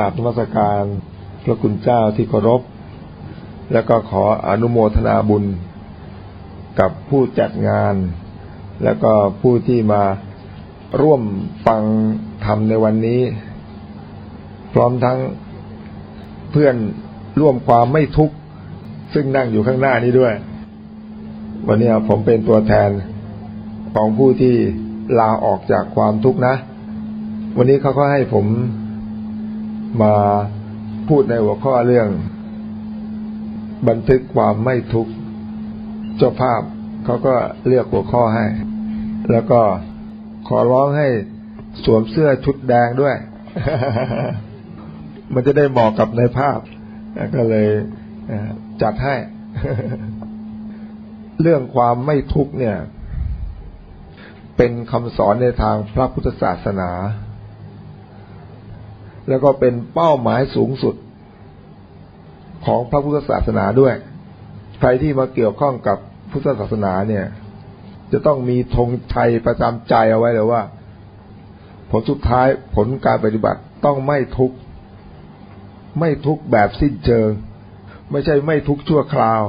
ราบนมัสการ พระคุณเจ้าที่เคารพ แล้วก็ขออนุโมทนาบุญ กับผู้จัดงาน แล้วก็ผู้ที่มาร่วมฟังธรรมในวันนี้ พร้อมทั้งเพื่อนร่วมความไม่ทุกข์ ซึ่งนั่งอยู่ข้างหน้านี้ด้วย วันนี้ผมเป็นตัวแทนของผู้ที่ลาออกจากความทุกข์นะ วันนี้เขาก็ให้ผม มาพูดในหัวข้อเรื่อง บันทึกความไม่ทุกข์เจ้าภาพเขาก็เลือกหัวข้อให้ แล้วก็ขอร้องให้สวมเสื้อชุดแดงด้วย มันจะได้เหมาะกับในภาพ ก็เลยจัดให้ เรื่องความไม่ทุกข์เนี่ย เป็นคำสอนในทางพระพุทธศาสนา แล้วก็เป็นเป้าหมายสูงสุดของพระพุทธศาสนาด้วย ใครที่มาเกี่ยวข้องกับพุทธศาสนาเนี่ย จะต้องมีธงชัยประจำใจเอาไว้เลยว่า ผลสุดท้ายผลการปฏิบัติต้องไม่ทุกข์ไม่ทุกข์แบบสิ้นเชิง ไม่ใช่ไม่ทุกข์ชั่วคราว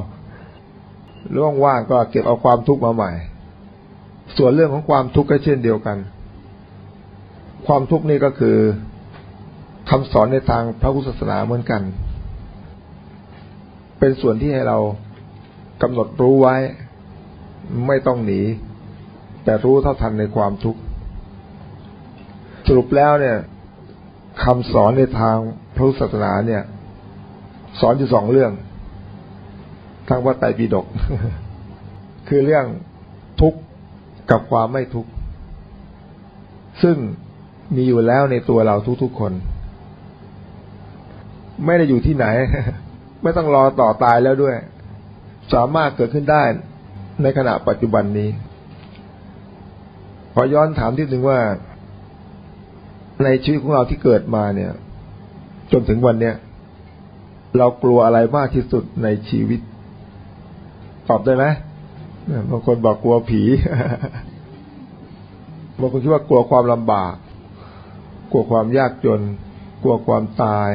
ร่องว่างก็เก็บเอาความทุกข์มาใหม่ ส่วนเรื่องของความทุกข์ก็เช่นเดียวกัน ความทุกข์นี่ก็คือ คำสอนในทางพระพุทธศาสนาเหมือนกัน เป็นส่วนที่ให้เรากำหนดรู้ไว้ ไม่ต้องหนี แต่รู้เท่าทันในความทุกข์ สรุปแล้วเนี่ยคำสอนในทางพระพุทธศาสนาเนี่ย สอนอยู่สองเรื่องทางวัดไตรปิฎกคือเรื่องทุกข์กับความไม่ทุกข์ซึ่งมีอยู่แล้วในตัวเราทุกๆคน ไม่ได้อยู่ที่ไหน ไม่ต้องรอต่อตายแล้วด้วย สามารถเกิดขึ้นได้ในขณะปัจจุบันนี้ ขอย้อนถามที่หนึ่งว่า ในชีวิตของเราที่เกิดมาเนี่ย จนถึงวันเนี้ยเรากลัวอะไรมากที่สุดในชีวิต ตอบได้ไหมบางคนบอกกลัวผีบางคนคิดว่ากลัวความลำบาก กลัวความยากจน กลัวความตาย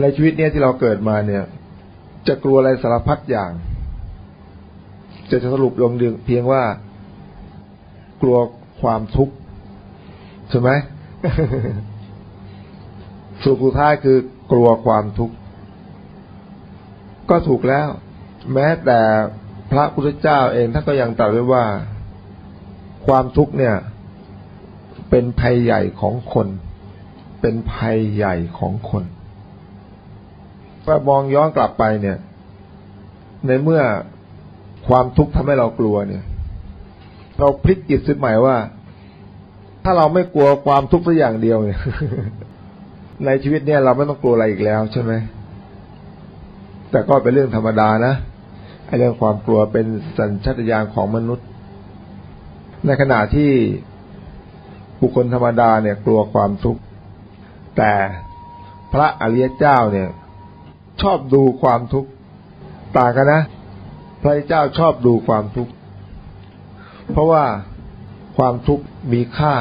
ในชีวิตเนี้ยที่เราเกิดมาเนี่ย จะกลัวอะไรสารพัดอย่าง จะสรุปลงเพียงว่า กลัวความทุกข์ใช่ไหมสุดท้ายคือกลัวความทุกข์ก็ถูกแล้ว แม้แต่พระพุทธเจ้าเองท่านก็ยังตรัสไว้ว่า ความทุกข์เนี่ย เป็นภัยใหญ่ของคน เป็นภัยใหญ่ของคน ถ้ามองย้อนกลับไปเนี่ย ในเมื่อความทุกข์ทำให้เรากลัวเนี่ย เราพลิกจิตสิใหม่ว่า ถ้าเราไม่กลัวความทุกข์สักอย่างเดียวเนี่ย ในชีวิตเนี่ยเราไม่ต้องกลัวอะไรอีกแล้วใช่ไหมแต่ก็เป็นเรื่องธรรมดานะไอ้เรื่องความกลัวเป็นสัญชาตญาณของมนุษย์ ในขณะที่บุคคลธรรมดาเนี่ย กลัวความทุกข์แต่พระอริยเจ้าเนี่ย ชอบดูความทุกข์ต่างกันนะ พระเจ้าชอบดูความทุกข์เพราะว่าความทุกข์มีค่า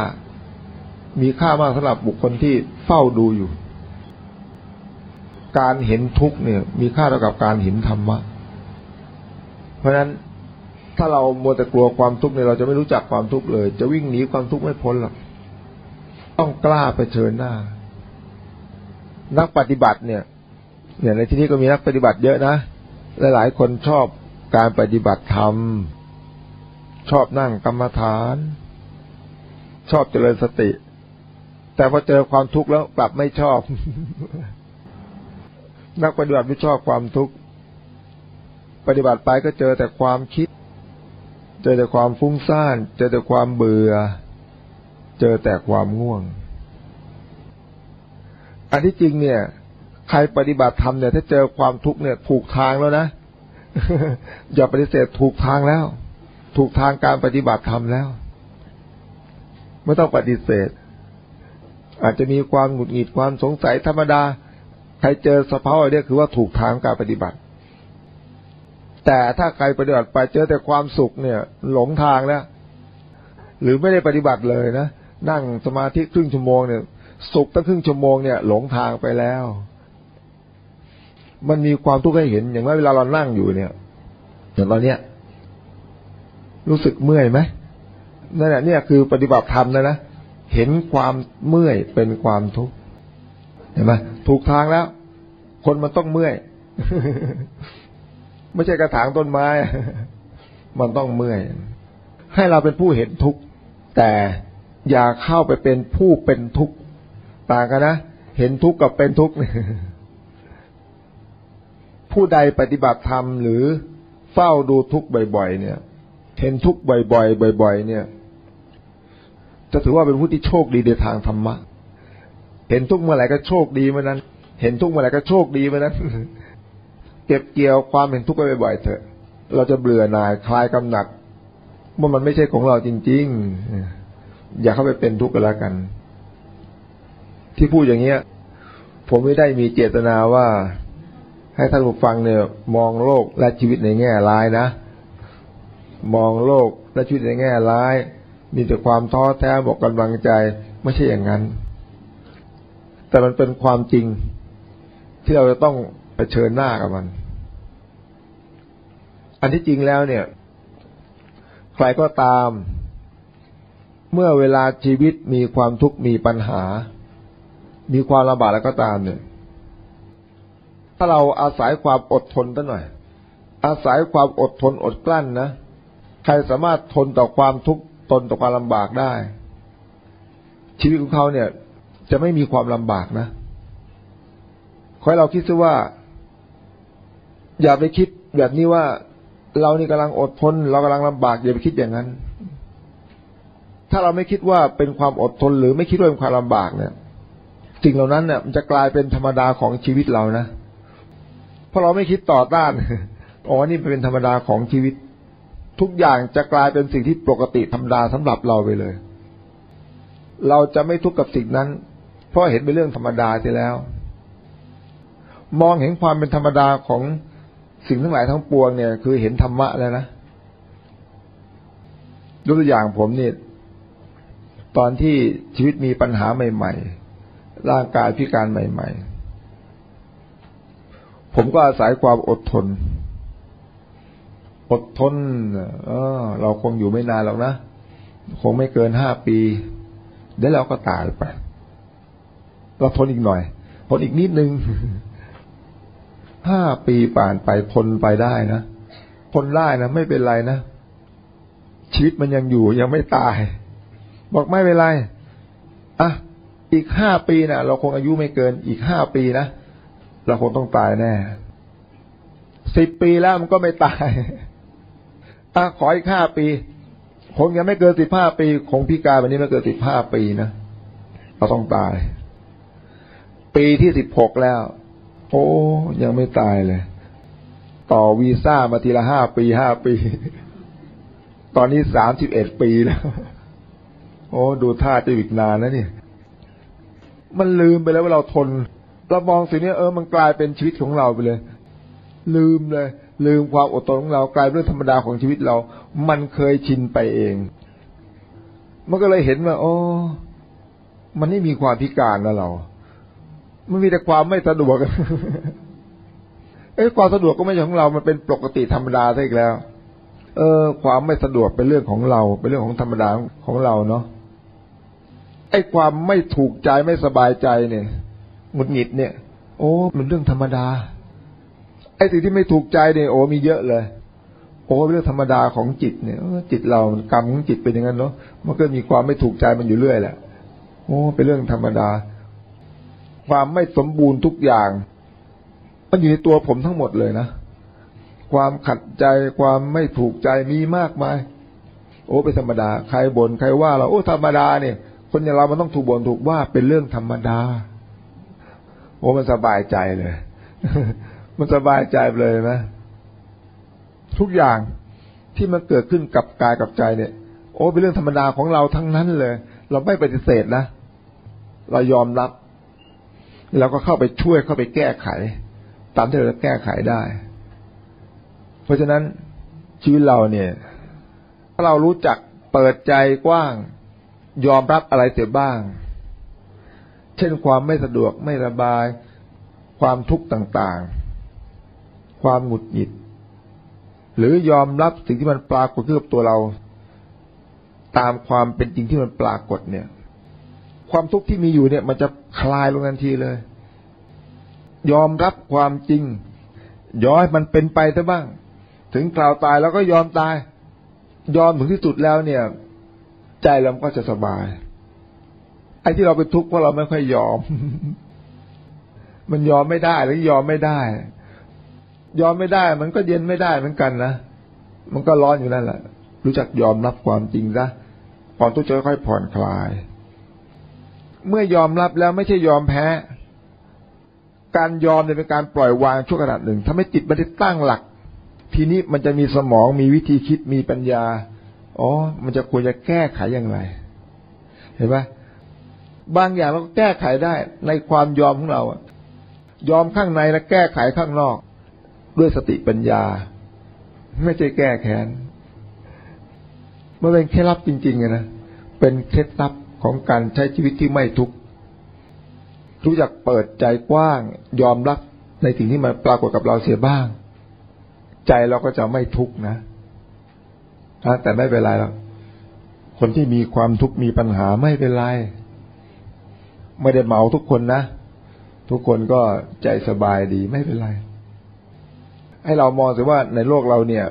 มีค่ามากสำหรับบุคคลที่เฝ้าดูอยู่ การเห็นทุกข์เนี่ย มีค่าเท่ากับการเห็นธรรมะ เพราะฉะนั้นถ้าเรามัวแต่กลัวความทุกข์เนี่ยเราจะไม่รู้จักความทุกข์เลย จะวิ่งหนีความทุกข์ไม่พ้นหรอกต้องกล้าไปเชิญหน้า นักปฏิบัติเนี่ย เนี่ยในที่นี้ก็มีนักปฏิบัติเยอะนะหลายๆคนชอบการปฏิบัติธรรม ชอบนั่งกรรมฐาน ชอบเจริญสติ แต่พอเจอความทุกข์แล้วกลับไม่ชอบ นักปฏิบัติไม่ชอบความทุกข์ปฏิบัติไปก็เจอแต่ความคิด เจอแต่ความฟุ้งซ่าน เจอแต่ความเบื่อ เจอแต่ความง่วง อันที่จริงเนี่ย ใครปฏิบัติธรรมเนี่ย ถ้าเจอความทุกข์เนี่ยถูกทางแล้วนะ อย่าปฏิเสธถูกทางแล้ว ถูกทางการปฏิบัติธรรมแล้ว ไม่ต้องปฏิเสธ อาจจะมีความหงุดหงิดความสงสัยธรรมดา ใครเจอสภาวะเนี้คือว่าถูกทางการปฏิบัติ แต่ถ้าใครปฏิบัติไปเจอแต่ความสุขเนี่ย หลงทางแล้ว หรือไม่ได้ปฏิบัติเลยนะนั่งสมาธิครึ่งชั่วโมงเนี่ย สุขตั้งครึ่งชั่วโมงเนี่ย หลงทางไปแล้ว มันมีความทุกข์ให้เห็น อย่างว่าเวลาเรานั่งอยู่เนี่ยอย่างตอนเนี้ย รู้สึกเมื่อยไหมนั่นแหละเนี่ยคือปฏิบัติธรรมนะนะเห็นความเมื่อยเป็นความทุกข์เห็นไหมถูกทางแล้ว คนมันต้องเมื่อย ไม่ใช่กระถางต้นไม้ มันต้องเมื่อย ให้เราเป็นผู้เห็นทุกข์แต่อย่าเข้าไปเป็นผู้เป็นทุกข์ต่างกันนะ เห็นทุกข์กับเป็นทุกข์ ผู้ใดปฏิบัติธรรมหรือเฝ้าดูทุกข์บ่อย ๆ เนี่ย เห็นทุกข์บ่อยๆบ่อย ๆ เนี่ย จะถือว่าเป็นผู้ที่โชคดีในทางธรรมะ เห็นทุกข์เมื่อไหร่ก็โชคดีเมื่อนั้น เห็นทุกข์เมื่อไหร่ก็โชคดีเมื่อนั้น เก็บเกี่ยวความเห็นทุกข์ไปบ่อยๆเถอะ เราจะเบื่อหน่ายคลายกำหนัดเมื่อมันไม่ใช่ของเราจริง ๆ อย่าเข้าไปเป็นทุกข์กันแล้วกัน ที่พูดอย่างเงี้ย ผมไม่ได้มีเจตนาว่า ให้ท่านผู้ฟังเนี่ย มองโลกและชีวิตในแง่ร้ายนะ มองโลกและชีวิตในแง่ร้าย มีแต่ความท้อแท้บอกกำลังใจไม่ใช่อย่างนั้น แต่มันเป็นความจริง ที่เราจะต้องเผชิญหน้ากับมัน อันที่จริงแล้วเนี่ย ใครก็ตาม เมื่อเวลาชีวิตมีความทุกข์มีปัญหา มีความลำบากแล้วก็ตามเนี่ย ถ้าเราอาศัยความอดทนตั้งหน่อย อาศัยความอดทนอดกลั้นนะ ใครสามารถทนต่อความทุกข์ทนต่อความลำบากได้ ชีวิตของเขาเนี่ย จะไม่มีความลำบากนะขอให้เราคิดซะว่า อย่าไปคิดแบบนี้ว่าเรานี่กำลังอดทน เรากำลังลำบากอย่าไปคิดอย่างนั้น ถ้าเราไม่คิดว่าเป็นความอดทนหรือไม่คิดว่าเป็นความลำบากเนี่ยสิ่งเหล่านั้นเนี่ยมันจะกลายเป็นธรรมดาของชีวิตเรานะ ราะเราไม่คิดต่อต้านอ๋อนี่เป็นธรรมดาของชีวิต ทุกอย่างจะกลายเป็นสิ่งที่ปกติธรรมดาสำหรับเราไปเลย เราจะไม่ทุกข์กับสิ่งนั้น เพราะเห็นเป็นเรื่องธรรมดาที่แล้ว มองเห็นความเป็นธรรมดาของสิ่งทั้งหลายทั้งปวงเนี่ย คือเห็นธรรมะแล้วนะยกตัวอย่างผมเนี่ยตอนที่ชีวิตมีปัญหาใหม่ ๆ ร่างกายพิการใหม่ ๆ ผมก็อาศัยความอดทน อดทนเออ เราคงอยู่ไม่นานหรอกนะ คงไม่เกินห้าปี เดี๋ยวเราก็ตายไป เราทนอีกหน่อย ทนอีกนิดนึง ห้าปีผ่านไปทนไปได้นะทนได้นะไม่เป็นไรนะ ชีวิตมันยังอยู่ยังไม่ตาย บอกไม่เป็นไร อะ อีกห้าปีนะเราคงอายุไม่เกินอีกห้าปีนะ เราคงต้องตายแน่สิบปีแล้วมันก็ไม่ตายอะขออีกห้าปี คงยังไม่เกินสิบห้าปีคงพิการวันนี้ไม่เกินสิบห้าปีนะเราต้องตาย ปีที่สิบหกแล้ว โอ้ยังไม่ตายเลย ต่อวีซ่ามาทีละห้าปีห้าปี ตอนนี้สามสิบเอ็ดปีแล้ว โอ้ ดูท่าจะอีกนานนะนี่ มันลืมไปแล้วว่าเราทน เรามองสิ่งนี้เออมันกลายเป็นชีวิตของเราไปเลย ลืมเลย ลืมความอดทนของเรากลายเป็นเรื่องธรรมดาของชีวิตเรา มันเคยชินไปเอง มันก็เลยเห็นว่าโอ้มันไม่มีความพิการนะเรา มันมีแต่ความไม่สะดวกเอ้ความสะดวกก็ไม่ใช่ของเรา มันเป็นปกติธรรมดาซะอีกแล้ว เออ ความไม่สะดวกเป็นเรื่องของเรา เป็นเรื่องของธรรมดาของเราเนาะไอ้ความไม่ถูกใจไม่สบายใจเนี่ย หงุดหงิดเนี่ย โอ้มันเรื่องธรรมดา ไอ้สิ่งที่ไม่ถูกใจเนี่ยโอ้มีเยอะเลย โอ้เรื่องธรรมดาของจิตเนี่ยจิตเรากรรมของจิตเป็นอย่างนั้นเนาะมันก็มีความไม่ถูกใจมันอยู่เรื่อยแหละโอ้เป็นเรื่องธรรมดา ความไม่สมบูรณ์ทุกอย่าง มันอยู่ในตัวผมทั้งหมดเลยนะความขัดใจความไม่ถูกใจมีมากมาย โอ้เป็นธรรมดา ใครบน่นใครว่าเราโอ้ธรรมดาเนี่ย คนอย่างเรามันต้องถูกบ่นถูกว่าเป็นเรื่องธรรมดา โอ้มันสบายใจเลย มันสบายใจเลยนะทุกอย่างที่มันเกิดขึ้นกับกายกับใจเนี่ย โอ้เป็นเรื่องธรรมดาของเราทั้งนั้นเลย เราไม่ปฏิเสธนะ เรายอมรับ เราก็เข้าไปช่วยเข้าไปแก้ไข ตามที่เราแก้ไขได้ เพราะฉะนั้นชีวิตเราเนี่ย ถ้าเรารู้จักเปิดใจกว้าง ยอมรับอะไรเสียบ้าง เช่นความไม่สะดวกไม่ระบาย ความทุกข์ต่างๆ ความหงุดหงิด หรือยอมรับสิ่งที่มันปรากฏขึ้นกับตัวเรา ตามความเป็นจริงที่มันปรากฏเนี่ย ความทุกข์ที่มีอยู่เนี่ย มันจะคลายลงทันทีเลย ยอมรับความจริงยอมให้มันเป็นไปซะบ้าง ถึงคราวตายแล้วก็ยอมตาย ยอมถึงที่สุดแล้วเนี่ย ใจเราก็จะสบาย ไอ้ที่เราเป็นทุกข์เพราะเราไม่ค่อยยอม มันยอมไม่ได้หรือยอมไม่ได้ ยอมไม่ได้ มันก็เย็นไม่ได้เหมือนกันนะมันก็ร้อนอยู่นั่นแหละ รู้จักยอมรับความจริงซะความทุกข์จะค่อยผ่อนคลาย เมื่อยอมรับแล้วไม่ใช่ยอมแพ้ การยอมเนี่ยเป็นการปล่อยวางชั่วขณะหนึ่งทำให้จิตมันได้ตั้งหลัก ทีนี้มันจะมีสมองมีวิธีคิดมีปัญญา อ๋อ มันจะควรจะแก้ไขอย่างไร เห็นไหม บางอย่างเราแก้ไขได้ในความยอมของเราอะยอมข้างในและแก้ไขข้างนอก ด้วยสติปัญญา ไม่ใช่แก้แค้นมันเป็นเคล็ดลับจริงๆนะเป็นเคล็ดลับของการใช้ชีวิตที่ไม่ทุกข์รู้จักเปิดใจกว้าง ยอมรับในสิ่งที่มันปรากฏกับเราเสียบ้าง ใจเราก็จะไม่ทุกข์นะแต่ไม่เป็นไรหรอกคนที่มีความทุกข์มีปัญหาไม่เป็นไร ไม่ได้เมาทุกคนนะ ทุกคนก็ใจสบายดีไม่เป็นไร ให้เรามองสิว่าในโลกเราเนี่ย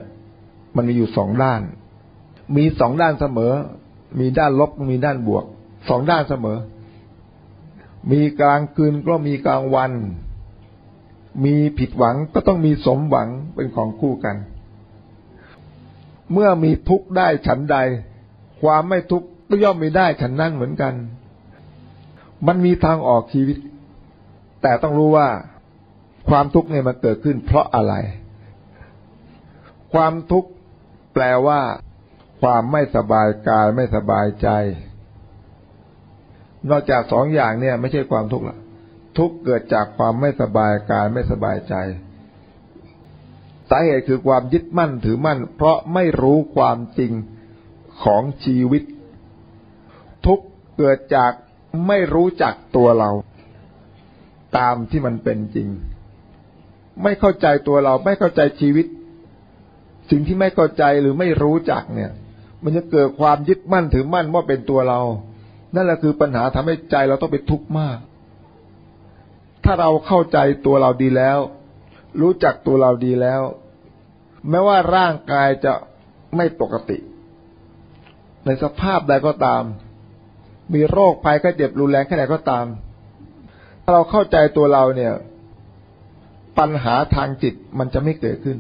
มันมีอยู่สองด้าน มีสองด้านเสมอ มีด้านลบมีด้านบวก สองด้านเสมอ มีกลางคืนก็มีกลางวัน มีผิดหวังก็ต้องมีสมหวังเป็นของคู่กัน เมื่อมีทุกข์ได้ฉันใด ความไม่ทุกข์ก็ย่อมมีได้ฉันนั่นเหมือนกัน มันมีทางออกชีวิต แต่ต้องรู้ว่าความทุกข์เนี่ยมันเกิดขึ้นเพราะอะไร ความทุกข์แปลว่า ความไม่สบายกายไม่สบายใจ นอกจากสองอย่างเนี่ย ไม่ใช่ความทุกข์ละทุกข์เกิดจากความไม่สบายกายไม่สบายใจ สาเหตุคือความยึดมั่นถือมั่น เพราะไม่รู้ความจริงของชีวิต ทุกข์เกิดจาก ไม่รู้จักตัวเรา ตามที่มันเป็นจริง ไม่เข้าใจตัวเรา ไม่เข้าใจชีวิต สิ่งที่ไม่เข้าใจหรือไม่รู้จักเนี่ย มันจะเกิดความยึดมั่นถือมั่นว่าเป็นตัวเรา นั่นแหละคือปัญหาทำให้ใจเราต้องเป็นทุกข์มาก ถ้าเราเข้าใจตัวเราดีแล้ว รู้จักตัวเราดีแล้ว แม้ว่าร่างกายจะไม่ปกติ ในสภาพใดก็ตาม มีโรคภัยก็เจ็บรุนแรงแค่ไหนก็ตาม ถ้าเราเข้าใจตัวเราเนี่ย ปัญหาทางจิตมันจะไม่เกิดขึ้น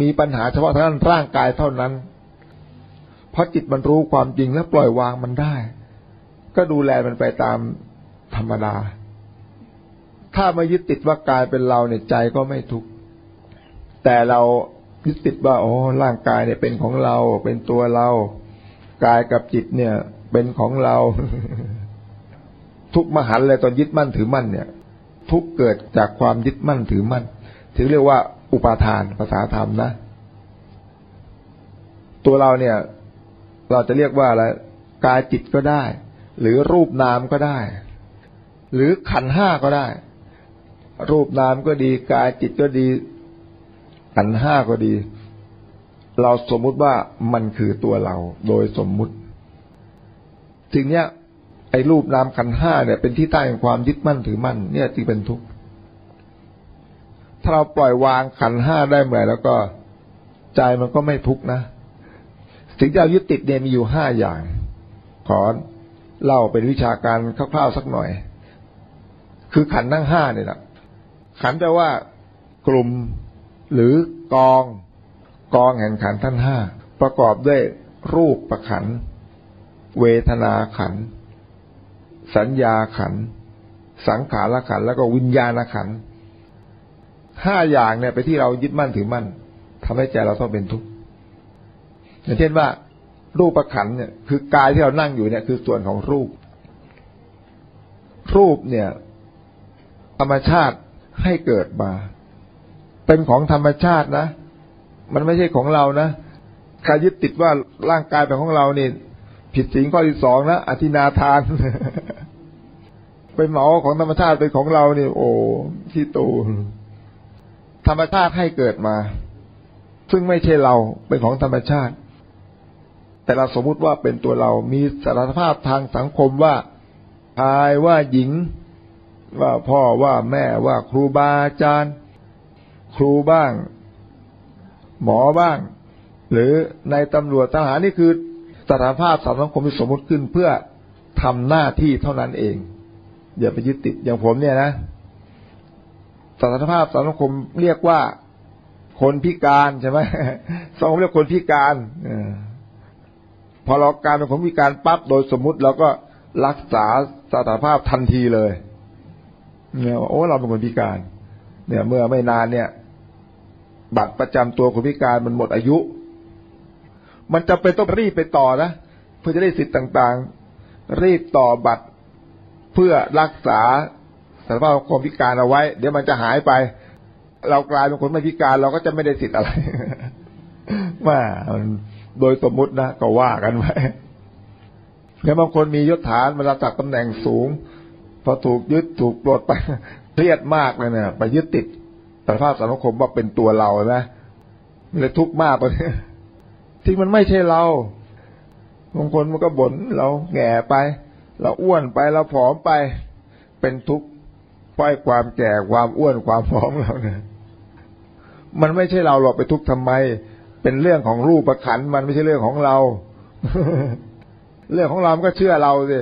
มีปัญหาเฉพาะทางร่างกายเท่านั้น เพราะจิตมันรู้ความจริงและปล่อยวางมันได้ ก็ดูแลมันไปตามธรรมดา ถ้าไม่ยึดติดว่ากายเป็นเราเนี่ยใจก็ไม่ทุกข์แต่เรายึดติดว่าโอ้ร่างกายเนี่ยเป็นของเราเป็นตัวเรา กายกับจิตเนี่ย เป็นของเรา ทุกมหันเลยตอนยึดมั่นถือมั่นเนี่ย ทุกเกิดจากความยึดมั่นถือมั่นถือเรียกว่า อุปาทานภาษาธรรมนะ ตัวเราเนี่ย เราจะเรียกว่าอะไรกายจิตก็ได้ หรือรูปนามก็ได้ หรือขันห้าก็ได้ รูปนามก็ดี กายจิตก็ดี ขันห้าก็ดี เราสมมุติว่ามันคือตัวเราโดยสมมุติ สิ่งเนี้ยไอ้รูปนามขันห้าเนี่ยเป็นที่ตั้งแห่งความยึดมั่นถือมั่นเนี่ยจึงเป็นทุกข์ถ้าเราปล่อยวางขันห้าได้เมื่อไหร่แล้วก็ใจมันก็ไม่ทุกข์นะสิ่งที่เรายึดติดเนี่ยมีอยู่ห้าอย่าง ขอเล่าเป็นวิชาการคร่าวๆสักหน่อย คือขันทั้งห้าเนี่ยแหละขันแปลว่ากลุ่มหรือกอง กองแห่งขันท่านห้าประกอบด้วยรูปประขัน เวทนาขัน สัญญาขัน สังขารขัน แล้วก็วิญญาณขันห้าอย่างเนี่ยไปที่เรายึดมั่นถือมั่นทำให้ใจเราต้องเป็นทุกข์อย่างเช่นว่า รูปขันเนี่ยคือกายที่เรานั่งอยู่เนี่ยคือส่วนของรูป รูปเนี่ย ธรรมชาติให้เกิดมา เป็นของธรรมชาตินะ มันไม่ใช่ของเรานะใครยึดติดว่าร่างกายเป็นของเรานี่ ผิดศีลข้อที่สองนะอธินาทาน ไปเหมาของธรรมชาติเป็นของเราเนี่ยโอ้ที่ตูธรรมชาติให้เกิดมา ซึ่งไม่ใช่เราเป็นของธรรมชาติ แต่เราสมมุติว่าเป็นตัวเรามีสานภาพทางสังคมว่าชายว่าหญิง ว่าพ่อว่าแม่ว่าครูบาอาจารย์ ครูบ้าง หมอบ้าง หรือในตำรวจทหารนี่คือ สถานภาพสังคมที่สมมติขึ้นเพื่อทำหน้าที่เท่านั้นเอง อย่าไปยึดติดอย่างผมเนี่ยนะสถานภาพสังคมเรียกว่าคนพิการใช่ไหมสังคมเรียกคนพิการอพอเราการเป็นคนพิการปั๊บโดยสมมุติเราก็รักษาสถานภาพทันทีเลยเนี่ยโอ้เราเป็นคนพิการ เนี่ย เมื่อไม่นานเนี่ย บัตรประจำตัวคนพิการมันหมดอายุ มันจะเป็นต้องรีบไปต่อนะเพื่อจะได้สิทธิ์ต่างๆ รีบต่อบัตรเพื่อรักษาสภาพความพิการเอาไว้ เดี๋ยวมันจะหายไป เรากลายเป็นคนไม่พิการเราก็จะไม่ได้สิทธิ์อะไรว่าโดยสมมุตินะก็ว่ากันไว้แล้วบางคนมียศฐานมาจากตำแหน่งสูง พอถูกยึดถูกปลดไปเครียดมากเลยเนี่ยไปยึดติดสภาพสังคมว่าเป็นตัวเรานะเลยทุกข์มากเลย ที่มันไม่ใช่เราบางคนมันก็บ่นเราแง่ไป เราอ้วนไปเราผอมไป เป็นทุกข์เพราะความแก่ความอ้วนความผอมเราเนี่ยมันไม่ใช่เราหรอกไปทุกข์ทำไม เป็นเรื่องของรูปประขันมันไม่ใช่เรื่องของเรา เรื่องของเรามันก็เชื่อเราสิ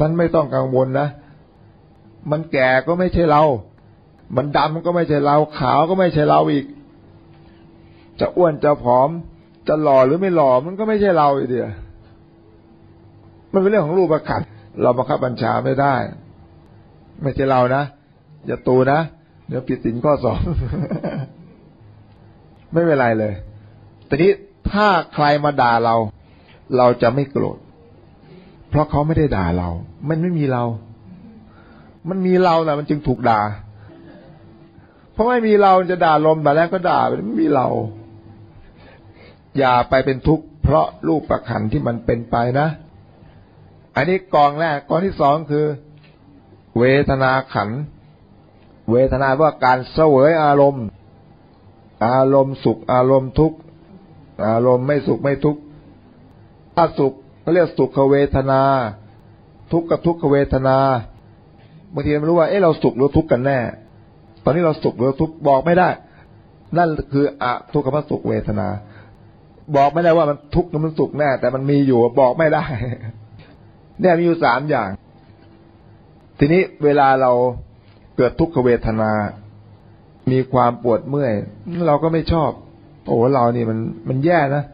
มันไม่ต้องกังวลนะมันแก่ก็ไม่ใช่เรา มันดำก็ไม่ใช่เรา ขาวก็ไม่ใช่เราอีก จะอ้วนจะผอม จะหล่อหรือไม่หล่อมันก็ไม่ใช่เราอีเดียมันเป็นเรื่องของรูปประขันเราบังคับบัญชาไม่ได้ ไม่ใช่เรานะอย่าตูนะเดี๋ยวผิดสินข้อสองไม่เป็นไรเลยแต่นี้ถ้าใครมาด่าเรา เราจะไม่โกรธเพราะเขาไม่ได้ด่าเรา มันไม่มีเรา มันมีเราแหละมันจึงถูกด่า เพราะไม่มีเราจะด่าลมแต่แรกก็ด่าไม่มีเรา อย่าไปเป็นทุกข์เพราะรูปประขันที่มันเป็นไปนะ อันนี้กองแรกกองที่สองคือ เวทนาขัน เวทนาว่าการเสวยอารมณ์ อารมณ์สุขอารมณ์ทุกข์อารมณ์ไม่สุขไม่ทุกข์ถ้าสุขเขาเรียกสุขเวทนา ทุกข์กับทุกขเวทนาบางทีไม่รู้ว่าเอ๊ะเราสุขหรือทุกข์กันแน่ ตอนนี้เราสุขหรือทุกข์บอกไม่ได้ นั่นคืออะทุกขมสุขเวทนา บอกไม่ได้ว่ามันทุกข์หรือมันสุขแน่ แต่มันมีอยู่บอกไม่ได้ เนี่ยมีอยู่สามอย่าง ทีนี้เวลาเราเกิดทุกขเวทนา มีความปวดเมื่อย เราก็ไม่ชอบ โอ้เรานี่มันมันแย่นะ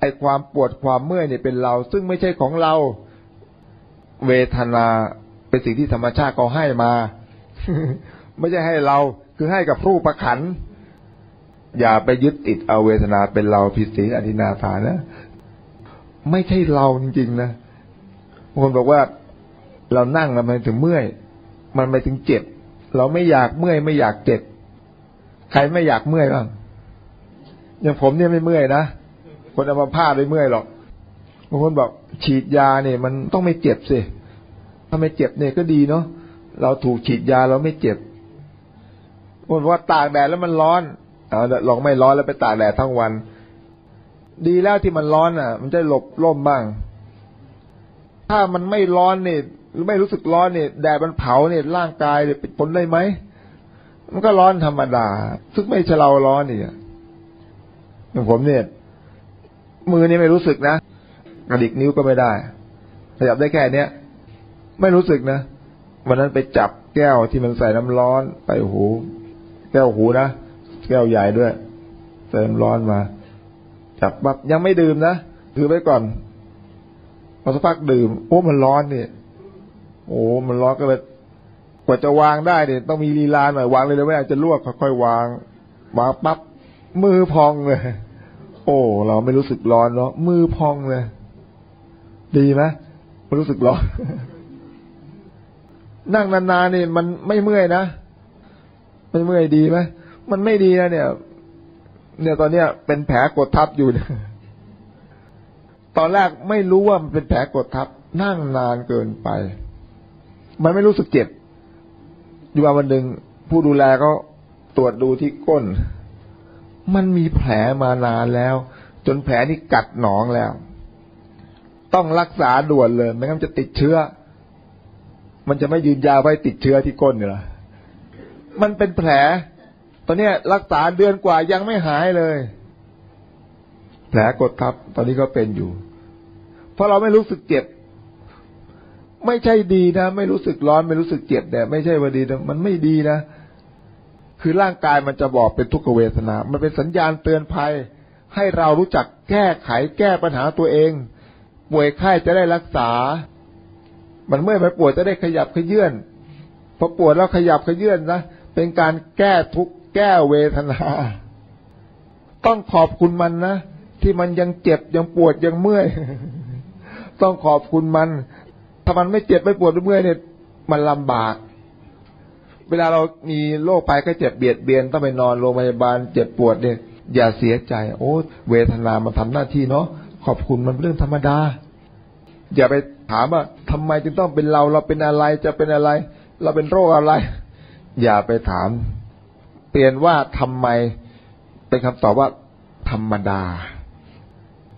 ไอความปวดความเมื่อยเนี่ยเป็นเรา ซึ่งไม่ใช่ของเรา เวทนาเป็นสิ่งที่ธรรมชาติเขาให้มา ไม่ใช่ให้เรา คือให้กับผู้ประขัน อย่าไปยึดติดเอาเวทนาเป็นเราผิดศีลอธินาทานนะไม่ใช่เราจริงๆนะบางคนบอกว่าเรานั่งแล้วมันถึงเมื่อย มันไม่ถึงเจ็บ เราไม่อยากเมื่อยไม่อยากเจ็บ ใครไม่อยากเมื่อยบ้างอย่างผมเนี่ยไม่เมื่อยนะคนเอามาพาดไม่เมื่อยหรอกบางคนบอกฉีดยาเนี่ย มันต้องไม่เจ็บสิถ้าไม่เจ็บเนี่ยก็ดีเนาะเราถูกฉีดยาเราไม่เจ็บคนว่าตากแดดแล้วมันร้อน เอาลองไม่ร้อนแล้วไปตากแดดทั้งวัน ดีแล้วที่มันร้อนอะ มันจะหลบร่มบ้าง ถ้ามันไม่ร้อนเนี่ยหรือไม่รู้สึกร้อนเนี่ยแดดมันเผาเนี่ยร่างกายเนี่ยป็นผลได้ไหมมันก็ร้อนธรรมดา ซึ่งไม่ใช่เราร้อนนี่อย่างผมเนี่ย มือนี่ไม่รู้สึกนะกระดิกนิ้วก็ไม่ได้ ขยับได้แค่เนี้ยไม่รู้สึกนะวันนั้นไปจับแก้วที่มันใส่น้ำร้อนไปหู แก้วหูนะ แก้วใหญ่ด้วยใส่น้ำร้อนมา จับปั๊บยังไม่ดื่มนะถือไว้ก่อนพอสักพักดื่ม โอ้มันร้อนเนี่ยโอ้มันร้อนก็เลยกว่าจะวางได้เนี่ยต้องมีลีลาหน่อยวางเลยเลยไม่อาจจะลวกค่อยๆวางวางปั๊บมือพองเลยโอ้ เราไม่รู้สึกร้อนเนาะมือพองเลย ดีไหมไม่รู้สึกร้อนนั่งนานๆนี่มันไม่เมื่อยนะไม่เมื่อยดีไหม มันไม่ดีนะเนี่ย เนี่ยตอนเนี้ยเป็นแผลกดทับอยู่เนี่ยตอนแรกไม่รู้ว่ามันเป็นแผลกดทับ นั่งนานเกินไป มันไม่รู้สึกเจ็บ อยู่มาวันหนึ่งผู้ดูแลก็ตรวจดูที่ก้น มันมีแผลมานานแล้ว จนแผลนี่กัดหนองแล้ว ต้องรักษาด่วนเลยไม่งั้นจะติดเชื้อ มันจะไม่ยืนยาวไว้ติดเชื้อที่ก้นเหรอมันเป็นแผล ตอนนี้รักษาเดือนกว่ายังไม่หายเลยแผลกดทับ ตอนนี้ก็เป็นอยู่ เพราะเราไม่รู้สึกเจ็บ ไม่ใช่ดีนะ ไม่รู้สึกร้อนไม่รู้สึกเจ็บเนี่ยไม่ใช่ว่าดีนะมันไม่ดีนะคือร่างกายมันจะบอกเป็นทุกขเวทนา มันเป็นสัญญาณเตือนภัย ให้เรารู้จักแก้ไขแก้ปัญหาตัวเอง ป่วยไข้จะได้รักษา มันเมื่อยไปปวดจะได้ขยับขยื่นพอปวดแล้วขยับขยื่นนะเป็นการแก้ทุกข์ แก้เวทนา ต้องขอบคุณมันนะ ที่มันยังเจ็บยังปวดยังเมื่อย ต้องขอบคุณมัน ถ้ามันไม่เจ็บไม่ปวดไม่เมื่อยเนี่ยมันลำบาก เวลาเรามีโรคภัยก็เจ็บเบียดเบียนต้องไปนอนโรงพยาบาลเจ็บปวดเนี่ยอย่าเสียใจ โอ้ เวทนามันทำหน้าที่เนาะขอบคุณมันเป็นเรื่องธรรมดา อย่าไปถามว่าทำไมจึงต้องเป็นเราเราเป็นอะไรจะเป็นอะไร เราเป็นโรคอะไร อย่าไปถาม เปลี่ยนว่าทำไมเป็นคำตอบว่า ธรรมดา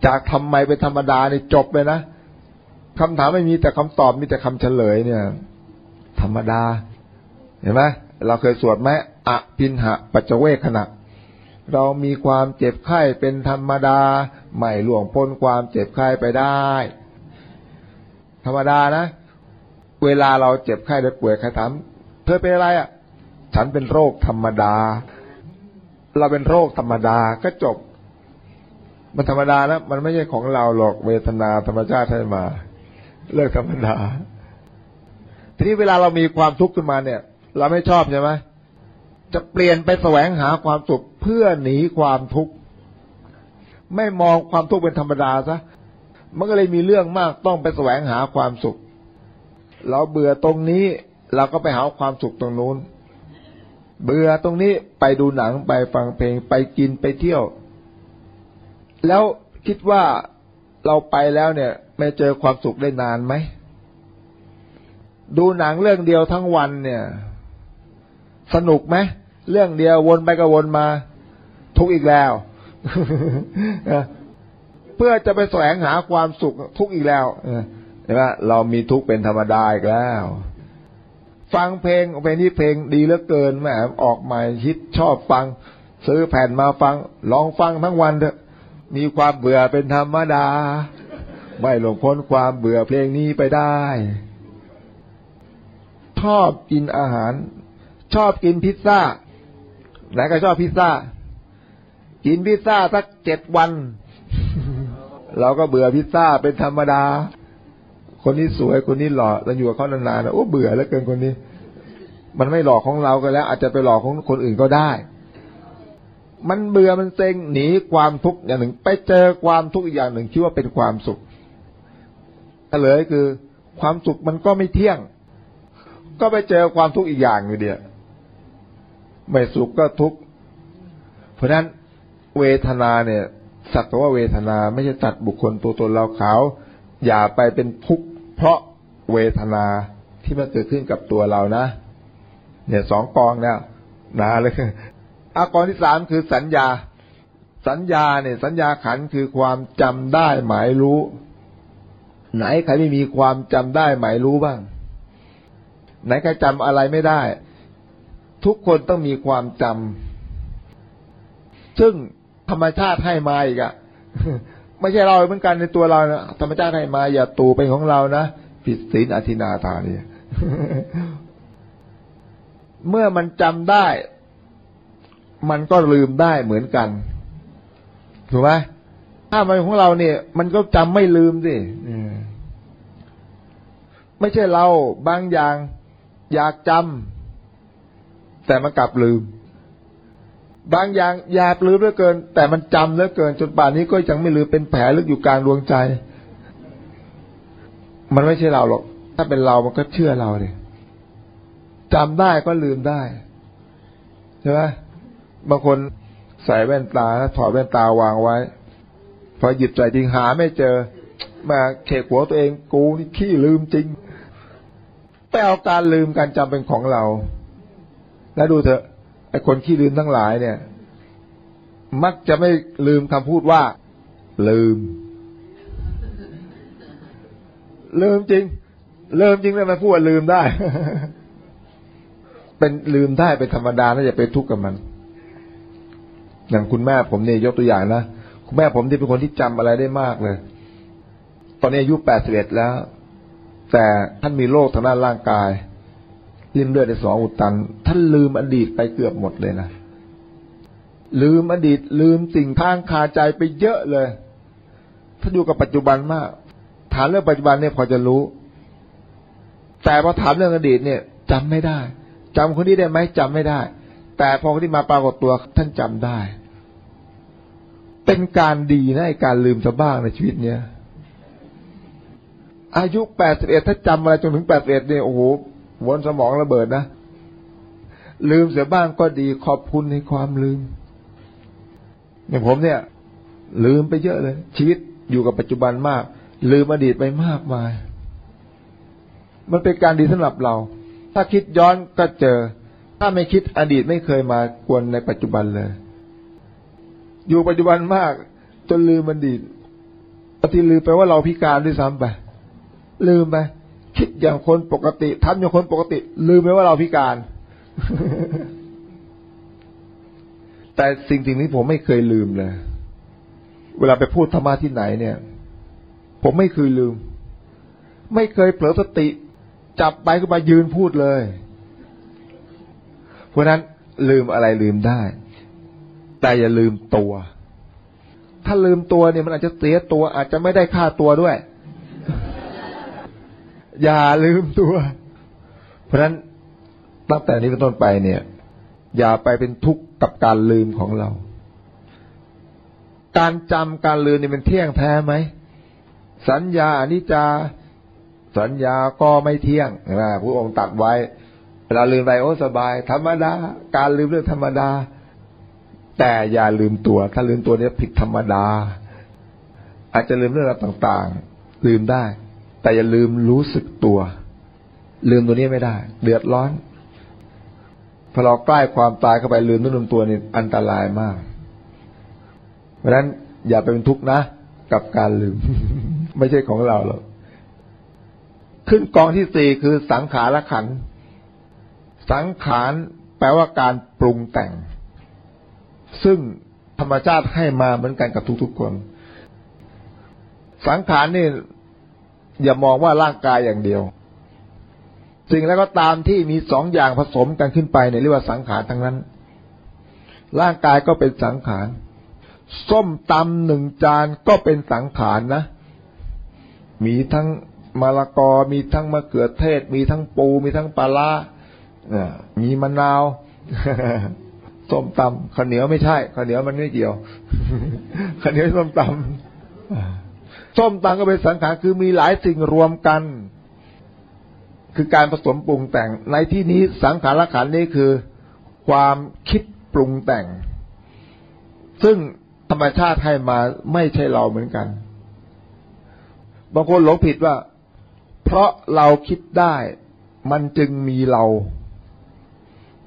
จากทำไมเป็นธรรมดาเนี่จบเลยนะคำถามไม่มีแต่คำตอบมีแต่คำเฉลยเนี่ย ธรรมดา เห็นไหมเราเคยสวดไหมอพินหะปัจเวคขณะเรามีความเจ็บไข้เป็นธรรมดา ไม่หลวงพ้นความเจ็บไข้ไปได้ ธรรมดานะ เวลาเราเจ็บไข้ได้ป่วยใครถามเธอเป็นอะไรอะ ฉันเป็นโรคธรรมดา เราเป็นโรคธรรมดาก็จบ มันธรรมดานะมันไม่ใช่ของเราหรอกเวทนาธรรมชาติให้มา เลิกธรรมดา ทีนี้เวลาเรามีความทุกข์ขึ้นมาเนี่ย เราไม่ชอบใช่ไหมจะเปลี่ยนไปแสวงหาความสุขเพื่อหนีความทุกข์ไม่มองความทุกข์เป็นธรรมดาซะมันก็เลยมีเรื่องมากต้องไปแสวงหาความสุข เราเบื่อตรงนี้ เราก็ไปหาความสุขตรงนู้น เบื่อตรงนี้ไปดูหนังไปฟังเพลงไปกินไปเที่ยว แล้วคิดว่าเราไปแล้วเนี่ยไม่เจอความสุขได้นานไหม ดูหนังเรื่องเดียวทั้งวันเนี่ย สนุกไหมเรื่องเดียววนไปก็วนมา ทุกข์อีกแล้วเพื่อจะไปแสวงหาความสุขทุกข์อีกแล้วเห็นไหมเรามีทุกข์เป็นธรรมดาอีกแล้ว ฟังเพลงเพลงนี้เพลงดีเหลือเกินแหมออกมาฮิตชอบฟัง ซื้อแผ่นมาฟัง ลองฟังทั้งวันเถอะมีความเบื่อเป็นธรรมดา ไม่หลงพ้นความเบื่อเพลงนี้ไปได้ ชอบกินอาหาร ชอบกินพิซซ่าไหนก็ชอบพิซซ่า กินพิซซ่าสักเจ็ดวัน เราก็เบื่อพิซซ่าเป็นธรรมดา คนนี้สวยคนนี้หล่อเราอยู่กับเขานานๆนะโอ้เบื่อแล้วเกินคนนี้ มันไม่หลอกของเราก็แล้ว อาจจะไปหลอกของคนอื่นก็ได้ มันเบื่อมันเซ็งหนีความทุกข์อย่างหนึ่ง ไปเจอความทุกข์อีกอย่างหนึ่งคิดว่าเป็นความสุขเฉลยคือ ความสุขมันก็ไม่เที่ยง ก็ไปเจอความทุกข์อีกอย่างอยู่เดียวไม่สุขก็ทุกข์เพราะฉะนั้นเวทนาเนี่ยสักแต่ว่าเวทนาไม่ใช่ตัดบุคคลตัวตนเราเขา อย่าไปเป็นทุกข์ เพราะเวทนาที่มันเกิดขึ้นกับตัวเรานะ เนี่ยสองกองแล้วนะเลยอากรที่สามคือสัญญา สัญญาเนี่ย สัญญาขันคือความจำได้หมายรู้ ไหนใครไม่มีความจำได้หมายรู้บ้าง ไหนใครจำอะไรไม่ได้ ทุกคนต้องมีความจำซึ่งธรรมชาติให้มาอีกอะ ไม่ใช่เราเหมือนกันในตัวเรานะธรรมชาติให้มาอย่าตูเป็นของเรานะผิดศีลอธินาทานเนี่ยเมื่อมันจำได้ มันก็ลืมได้เหมือนกันถูกไหมถ้ามันของเราเนี่ย มันก็จำไม่ลืมสิไม่ใช่เราบางอย่างอยากจำแต่มันกลับลืม บางอย่างอยากลืมเหลือเกิน แต่มันจำเหลือเกินจนป่านนี้ก็ยังไม่ลืมเป็นแผลลึกอยู่กลางดวงใจ มันไม่ใช่เราหรอก ถ้าเป็นเรามันก็เชื่อเราเลยจำได้ก็ลืมได้ใช่ไหมบางคนใส่แว่นตาแล้วถอดแว่นตาวางไว้ พอหยิบใส่จริงหาไม่เจอ มาเขกหัวตัวเองกูนี่ขี้ลืมจริงไปเอาการลืมการจำเป็นของเรา แล้วดูเถอะ อ้คนขี้ลืมทั้งหลายเนี่ย มักจะไม่ลืมคำพูดว่า ลืม ลืมจริง ลืมจริงเลยมันพูดว่าลืมได้ เป็นลืมได้เป็นธรรมดาน่าจะไปทุกข์กับมัน อย่างคุณแม่ผมเนี่ยยกตัวอย่างนะคุณแม่ผมที่เป็นคนที่จำอะไรได้มากเลย ตอนนี้อายุแปดสิบเอ็ดแล้ว แต่ท่านมีโรคทางด้านร่างกาย ริ่มเลือดในสองอุดตัน ท่านลืมอดีตไปเกือบหมดเลยนะ ลืมอดีต ลืมสิ่งทางคาใจไปเยอะเลย ถ้าอยู่กับปัจจุบันมาก ถามเรื่องปัจจุบันเนี่ยพอจะรู้ แต่พอถามเรื่องอดีตเนี่ยจำไม่ได้จำคนนี้ได้ไหมจำไม่ได้ แต่พอคนที่มาปรากฏตัวท่านจำได้ เป็นการดีนะไอการลืมจะบ้างในชีวิตเนี้ยอายุแปดสิบเอ็ดถ้าจำอะไรจนถึงแปดสิบเอ็ดเนี่ยโอ้โห วนสมองระเบิดนะ ลืมเสียบ้างก็ดีขอบคุณในความลืม อย่างผมเนี่ย ลืมไปเยอะเลย ชีวิตอยู่กับปัจจุบันมาก ลืมอดีตไปมากมาย มันเป็นการดีสำหรับเรา ถ้าคิดย้อนก็เจอ ถ้าไม่คิดอดีตไม่เคยมากวนในปัจจุบันเลย อยู่ปัจจุบันมาก จนลืมอดีตบางทีลืมไปว่าเราพิการด้วยซ้ำไปลืมไป คิดอย่างคนปกติทำอย่างคนปกติ ลืมไปว่าเราพิการ แต่สิ่งสิ่งนี้ผมไม่เคยลืมเลย เวลาไปพูดธรรมะที่ไหนเนี่ย ผมไม่เคยลืม ไม่เคยเผลอสติ จับไปก็มายืนพูดเลย เพราะนั้นลืมอะไรลืมได้ แต่อย่าลืมตัว ถ้าลืมตัวเนี่ยมันอาจจะเสียตัว อาจจะไม่ได้ค่าตัวด้วย อย่าลืมตัว เพราะฉะนั้นตั้งแต่นี้เป็นต้นไปเนี่ย อย่าไปเป็นทุกข์กับการลืมของเรา การจำการลืมนี่เป็นเที่ยงแท้ไหมสัญญาอนิจจา สัญญาก็ไม่เที่ยงนะพระองค์ตัดไว้เวลาลืมไปโอ้สบาย ธรรมดา การลืมเรื่องธรรมดา แต่อย่าลืมตัว ถ้าลืมตัวเนี้ผิดธรรมดา อาจจะลืมเรื่องราวต่าง ๆ ลืมได้ แต่อย่าลืมรู้สึกตัว ลืมตัวนี้ไม่ได้ เดือดร้อน พอเราใกล้ความตายเข้าไปลืมนุ่มตัวนี่อันตรายมาก เพราะฉะนั้นอย่าไปเป็นทุกข์นะ กับการลืม ไม่ใช่ของเราหรอกขึ้นกองที่สี่คือสังขารขัน สังขารแปลว่าการปรุงแต่ง ซึ่งธรรมชาติให้มาเหมือนกันกับทุกๆคน สังขารนี่ อย่ามองว่าร่างกายอย่างเดียว สิ่งแล้วก็ตามที่มีสองอย่างผสมกันขึ้นไปในเรียกว่าสังขารทั้งนั้น ร่างกายก็เป็นสังขาร ส้มตำหนึ่งจานก็เป็นสังขารนะ มีทั้งมะละกอ มีทั้งมะเขือเทศ มีทั้งปู มีทั้งปลาล่ามีมะนาวส้มตำข้าวเหนียวไม่ใช่ข้าวเหนียวมันไม่เกี่ยวข้าวเหนียวส้มตำ ส้มตำก็เป็นสังขารคือมีหลายสิ่งรวมกัน คือการผสมปรุงแต่ง ในที่นี้สังขารขันนี้คือ ความคิดปรุงแต่ง ซึ่งธรรมชาติให้มาไม่ใช่เราเหมือนกันบางคนหลงผิดว่า เพราะเราคิดได้ มันจึงมีเรา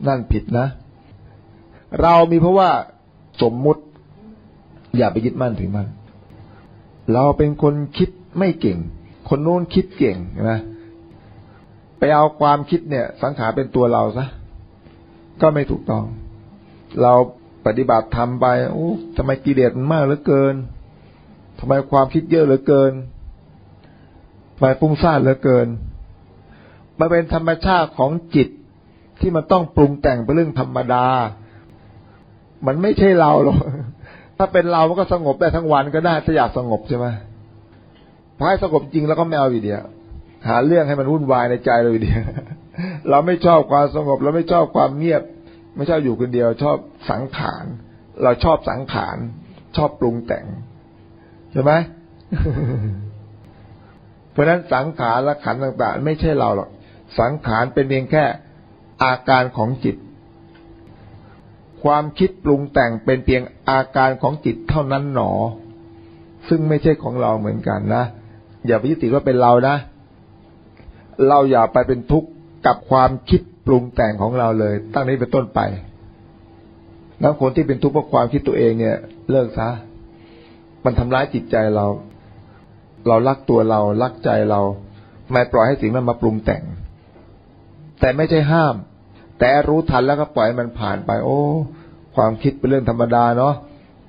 นั่นผิดนะ เรามีเพราะว่าสมมุติ อย่าไปยึดมั่นถึงมัน เราเป็นคนคิดไม่เก่ง คนโน้นคิดเก่งนะไปเอาความคิดเนี่ย สังขารเป็นตัวเราซะก็ไม่ถูกต้อง เราปฏิบัติทำไปโอ้ทำไมกิเลสมันมากเหลือเกินทำไมความคิดเยอะเหลือเกินทำไมฟุ้งซ่านเหลือเกิน มันเป็นธรรมชาติของจิตที่มันต้องปรุงแต่งเป็นเรื่องธรรมดา มันไม่ใช่เราหรอก ถ้าเป็นเรามันก็สงบได้ทั้งวันก็ได้ถ้าอยากสงบใช่ไหมพอให้สงบจริงแล้วก็ไม่เอาอีเดียหาเรื่องให้มันวุ่นวายในใจเราอีเดียเราไม่ชอบความสงบเราไม่ชอบความเงียบ ไม่ชอบอยู่คนเดียว ชอบสังขารเราชอบสังขารชอบปรุงแต่งใช่ไหมเพราะฉะนั้นสังขารและขันต่าง ๆ ไม่ใช่เราหรอกสังขารเป็นเพียงแค่อาการของจิต ความคิดปรุงแต่งเป็นเพียงอาการของจิตเท่านั้นหนอ ซึ่งไม่ใช่ของเราเหมือนกันนะ อย่าไปยึดติดว่าเป็นเรานะ เราอย่าไปเป็นทุกข์กับความคิดปรุงแต่งของเราเลย ตั้งนี้เป็นต้นไป แล้วคนที่เป็นทุกข์เพราะความคิดตัวเองเนี่ย เลิกซะ มันทำร้ายจิตใจเรา เรารักตัวเรา รักใจเรา ไม่ปล่อยให้สิ่งนั้นมาปรุงแต่ง แต่ไม่ใช่ห้าม แต่รู้ทันแล้วก็ปล่อยมันผ่านไป โอ้ ความคิดเป็นเรื่องธรรมดาเนาะ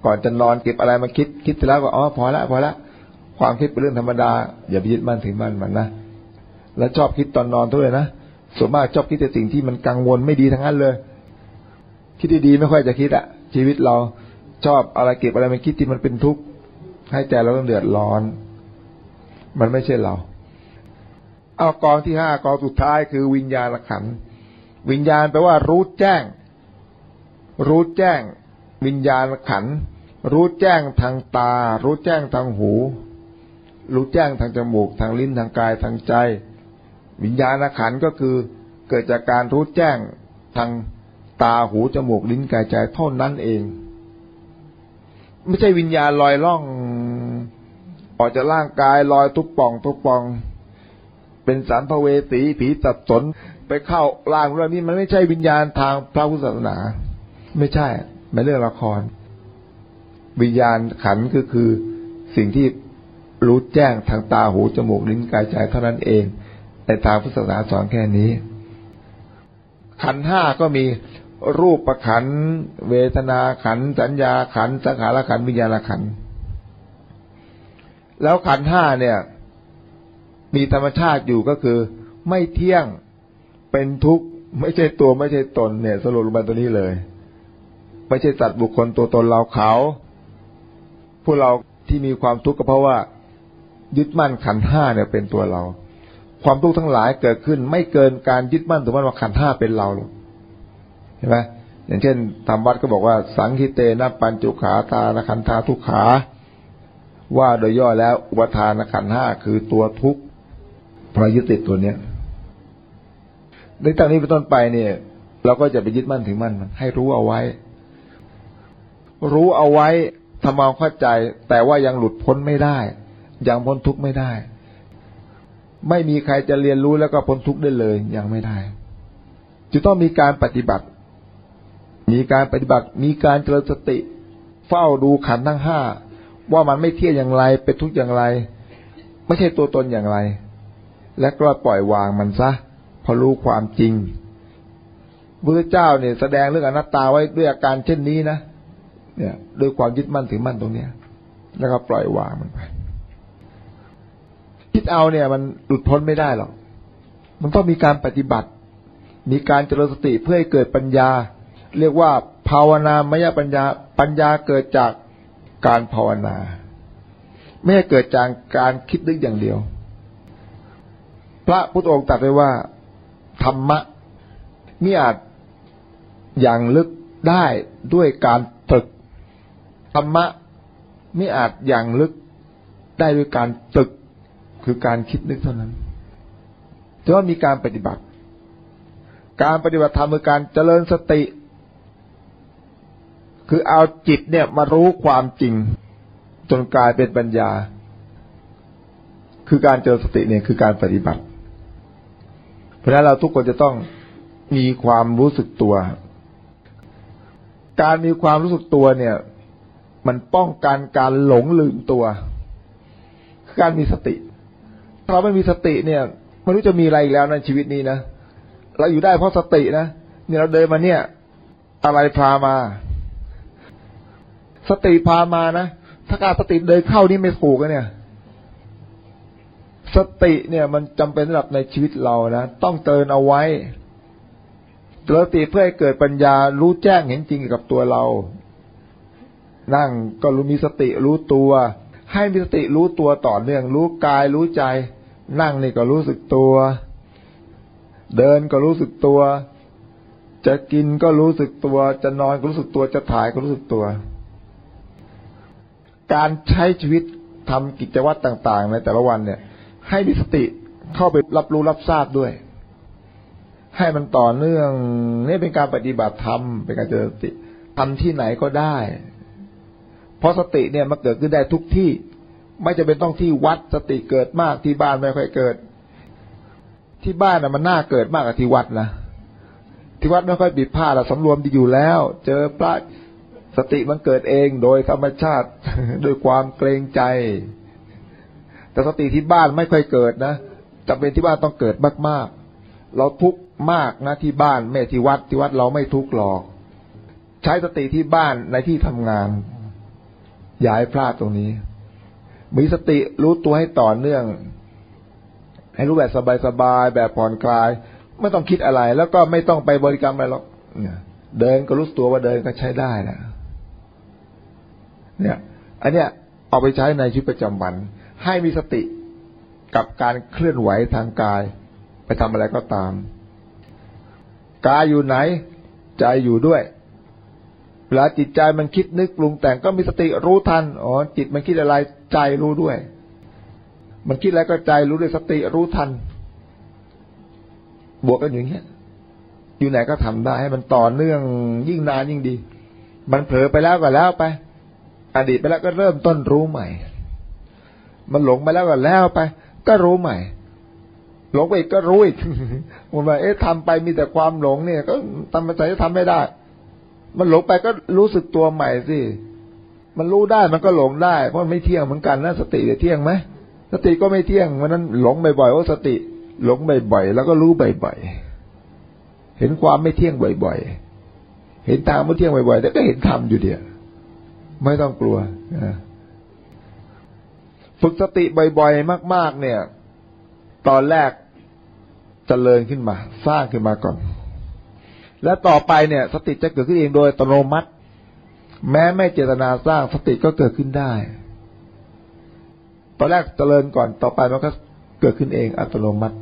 ก่อนจะนอนเก็บอะไรมาคิดคิดเสร็จแล้วก็อ๋อพอละพอละความคิดเป็นเรื่องธรรมดา อย่าไปยึดมั่นถึงมั่นมันนะแล้วชอบคิดตอนนอนด้วยนะส่วนมากชอบคิดแต่สิ่งที่มันกังวลไม่ดีทั้งนั้นเลย คิดดีๆไม่ค่อยจะคิดอะชีวิตเราชอบอะไรเก็บอะไรมาคิดที่มันเป็นทุกข์ให้ใจเราต้องเดือดร้อน มันไม่ใช่เรา เอากองที่ห้ากองสุดท้ายคือวิญญาณขันธ์ วิญญาณแปลว่ารู้แจ้ง รู้แจ้ง วิญญาณขัน รู้แจ้งทางตา รู้แจ้งทางหู รู้แจ้งทางจมูก ทางลิ้นทางกายทางใจ วิญญาณขันก็คือ เกิดจากการรู้แจ้งทางตาหูจมูกลิ้นกายใจเท่านั้นเอง ไม่ใช่วิญญาณลอยล่อง ออกจากร่างกายลอยทุกป่องทุกป่อง เป็นสารพเวสีผีตัดสนไปเข้าร่างเรื่องนี้มันไม่ใช่วิญญาณทางพระพุทธศาสนา ไม่ใช่ไม่เรื่องละคร วิญญาณขันก็คือสิ่งที่รู้แจ้งทางตาหูจมูกลิ้นกายใจเท่านั้นเองในทางพุทธศาสนาสอนแค่นี้ ขันห้าก็มีรูปประขัน เวทนาขัน สัญญาขัน สังขารขัน วิญญาณขัน แล้วขันห้าเนี่ย มีธรรมชาติอยู่ก็คือ ไม่เที่ยงเป็นทุกข์ ไม่ใช่ตัวไม่ใช่ตนเนี่ย สรุปลงมาตัวนี้เลย ไม่ใช่สัตว์บุคคลตัวตนเราเขา พวกเราที่มีความทุกข์ก็เพราะว่า ยึดมั่นขันห้าเนี่ยเป็นตัวเรา ความทุกข์ทั้งหลายเกิดขึ้น ไม่เกินการยึดมั่นถือมั่นว่าขันห้าเป็นเราหรอกเห็นไหมอย่างเช่นธรรมวัดก็บอกว่า สังคิเตนะปัญจุขาตานขันธาทุกขา ว่าโดยย่อแล้วอุปทานขันห้าคือตัวทุกข์ พราะยึดติดตัวเนี้ยในตอนนี้เป็นต้นไปเนี่ย เราก็จะไปยึดมั่นถึงมั่นมัน ให้รู้เอาไว้ รู้เอาไว้ทำความเข้าใจ แต่ว่ายังหลุดพ้นไม่ได้ ยังพ้นทุกข์ไม่ได้ ไม่มีใครจะเรียนรู้แล้วก็พ้นทุกข์ได้เลย ยังไม่ได้ จะต้องมีการปฏิบัติ มีการปฏิบัติ มีการเจริญสติ เฝ้าดูขันทั้งห้าว่ามันไม่เที่ยงอย่างไร เป็นทุกข์อย่างไร ไม่ใช่ตัวตนอย่างไร และก็ปล่อยวางมันซะพอรู้ความจริงพระเจ้าเนี่ยแสดงเรื่องอนัตตาไว้ด้วยอาการเช่นนี้นะเนี่ยด้วยความยึดมั่นถือมั่นตรงเนี้ย แล้วก็ปล่อยวางมันไปคิดเอาเนี่ย มันหลุดพ้นไม่ได้หรอกมันต้องมีการปฏิบัติ มีการเจริญสติเพื่อให้เกิดปัญญา เรียกว่าภาวนามยปัญญาปัญญาเกิดจากการภาวนา ไม่ใช่เกิดจากการคิดนึกอย่างเดียว ระพุทธองค์ตรัสไว้ว่า ธรรมะมิอาจอย่างลึกได้ด้วยการตึก ธรรมะไม่อาจอย่างลึกได้ด้วยการตึกคือการคิดนึกเท่านั้นแต่ว่ามีการปฏิบัติ การปฏิบัติธรรมคือการเจริญสติ คือเอาจิตเนี่ยมารู้ความจริง จนกลายเป็นปัญญา คือการเจริญสติเนี่ยคือการปฏิบัติะฉะนั้นเราทุกคนจะต้องมีความรู้สึกตัว การมีความรู้สึกตัวเนี่ย มันป้องกันการหลงลืมตัวการมีสติ ถ้าเราไม่มีสติเนี่ยไม่รู้จะมีอะไรอีกแล้วในชีวิตนี้นะเราอยู่ได้เพราะสตินะเนี่ยเราเดินมาเนี่ย อะไรพามา สติพามานะถ้าการสติเดินเข้านี่ไม่ถูกเนี่ย สติเนี่ยมันจำเป็นสำหรับในชีวิตเรานะต้องเตือนเอาไว้เตือนสติเพื่อให้เกิดปัญญารู้แจ้งเห็นจริงกับตัวเรา นั่งก็รู้มีสติรู้ตัว ให้มีสติรู้ตัวต่อเนื่อง รู้กายรู้ใจ นั่งนี่ก็รู้สึกตัว เดินก็รู้สึกตัว จะกินก็รู้สึกตัว จะนอนก็รู้สึกตัวจะถ่ายก็รู้สึกตัว การใช้ชีวิตทำกิจวัตรต่าง ๆ ในแต่ละวันเนี่ย ให้มีสติเข้าไปรับรู้รับทราบด้วย ให้มันต่อเนื่อง นี่เป็นการปฏิบัติธรรมเป็นการเจริญสติทำที่ไหนก็ได้ เพราะสติเนี่ยมันเกิดขึ้นได้ทุกที่ ไม่จะเป็นต้องที่วัดสติเกิดมากที่บ้านไม่ค่อยเกิด ที่บ้านน่ะมันน่าเกิดมากกว่าที่วัดนะที่วัดไม่ค่อยบิดพลาเราสำรวมดีอยู่แล้ว เจอพระสติมันเกิดเองโดยธรรมชาติ โดยความเกรงใจ แต่สติที่บ้านไม่ค่อยเกิดนะจำเป็นที่บ้านต้องเกิดมากๆ เราทุกข์มากนะที่บ้านไม่ที่วัดที่วัดเราไม่ทุกข์หรอก ใช้สติที่บ้านในที่ทำงานอย่าให้พลาดตรงนี้ มีสติรู้ตัวให้ต่อเนื่อง ให้รู้แบบสบายๆแบบผ่อนคลาย ไม่ต้องคิดอะไร แล้วก็ไม่ต้องไปบริกรรมอะไรหรอกเดินก็รู้ตัวว่าเดินก็ใช้ได้นะเนี่ย อันเนี้ยเอาไปใช้ในชีวิตประจำวัน ให้มีสติกับการเคลื่อนไหวทางกาย ไปทำอะไรก็ตาม กายอยู่ไหน ใจอยู่ด้วยเวลาจิตใจมันคิดนึกปรุงแต่งก็มีสติรู้ทัน อ๋อ จิตมันคิดอะไรใจรู้ด้วย มันคิดอะไรก็ใจรู้ด้วยสติรู้ทัน บวกกันอย่างเงี้ย อยู่ไหนก็ทำได้ให้มันต่อเนื่องยิ่งนานยิ่งดี มันเผลอไปแล้วก็แล้วไป อดีตไปแล้วก็เริ่มต้นรู้ใหม่ มันหลงไปแล้วก็แล้วไป ก็รู้ใหม่ หลงไปอีกก็รู้อีกมันว่าเอ๊ะทำไปมีแต่ความหลงเนี่ย ก็ทำไปแต่จะทำไม่ได้ มันหลงไปก็รู้สึกตัวใหม่สิมันรู้ได้มันก็หลงได้ เพราะมันไม่เที่ยงเหมือนกันนะสติจะเที่ยงไหมสติก็ไม่เที่ยงวันนั้นหลงบ่อยๆว่าสติ หลงบ่อยๆแล้วก็รู้บ่อยๆเห็นความไม่เที่ยงบ่อยๆเห็นทางไม่เที่ยงบ่อยๆแต่ก็เห็นธรรมอยู่เดียวไม่ต้องกลัว ฝึกสติบ่อยๆ มาก ๆ เนี่ย ตอนแรกจเจริญขึ้นมา สร้างขึ้นมาก่อน และต่อไปเนี่ย สติจะเกิดขึ้นเองโดยอัตโนมัติ แม้ไม่เจตนาสร้างสติก็เกิดขึ้นได้ ตอนแรกเจริญก่อนต่อไปมันก็เกิดขึ้นเองอัตโนมัติ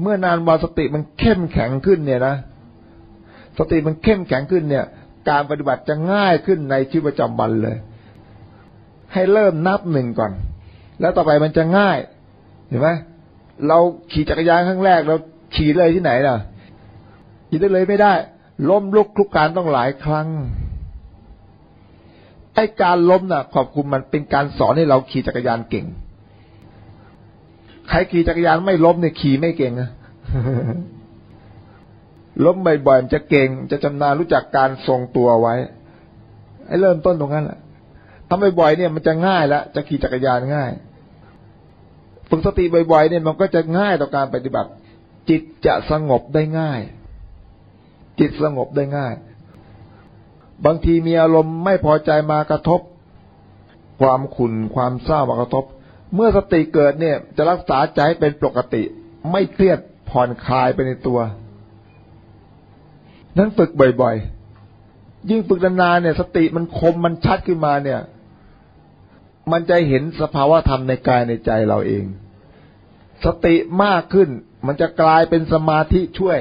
เมื่อนานวันสติมันเข้มแข็งขึ้นเนี่ยนะสติมันเข้มแข็งขึ้นเนี่ย การปฏิบัติจะง่ายขึ้นในชีวิตประจำวันเลย ให้เริ่มนับหนึ่งก่อน แล้วต่อไปมันจะง่ายเห็นไหมเราขี่จักรยานครั้งแรกเราขี่เลยที่ไหนล่ะขี่ได้เลยไม่ได้ ล้มลุกคลุกการต้องหลายครั้งไอ้การล้มน่ะ ขอบคุณมันเป็นการสอนให้เราขี่จักรยานเก่ง ใครขี่จักรยานไม่ล้มเนี่ยขี่ไม่เก่งนะล้มบ่อยๆจะเก่ง จะจำนารู้จักการทรงตัวไว้ไอ้เริ่มต้นตรงนั้นแหละ ทำบ่อยๆเนี่ยมันจะง่ายแล้วจะขี่จักรยานง่าย ฝึกสติบ่อยๆเนี่ยมันก็จะง่ายต่อการปฏิบัติ จิตจะสงบได้ง่าย จิตสงบได้ง่าย บางทีมีอารมณ์ไม่พอใจมากระทบ ความขุ่นความเศร้ามากระทบ เมื่อสติเกิดเนี่ย จะรักษาใจเป็นปกติ ไม่เครียดผ่อนคลายไปในตัว นั้นฝึกบ่อยๆยิ่งฝึกนานๆเนี่ย สติมันคมมันชัดขึ้นมาเนี่ย มันจะเห็นสภาวะธรรมในกายในใจเราเอง สติมากขึ้น มันจะกลายเป็นสมาธิช่วย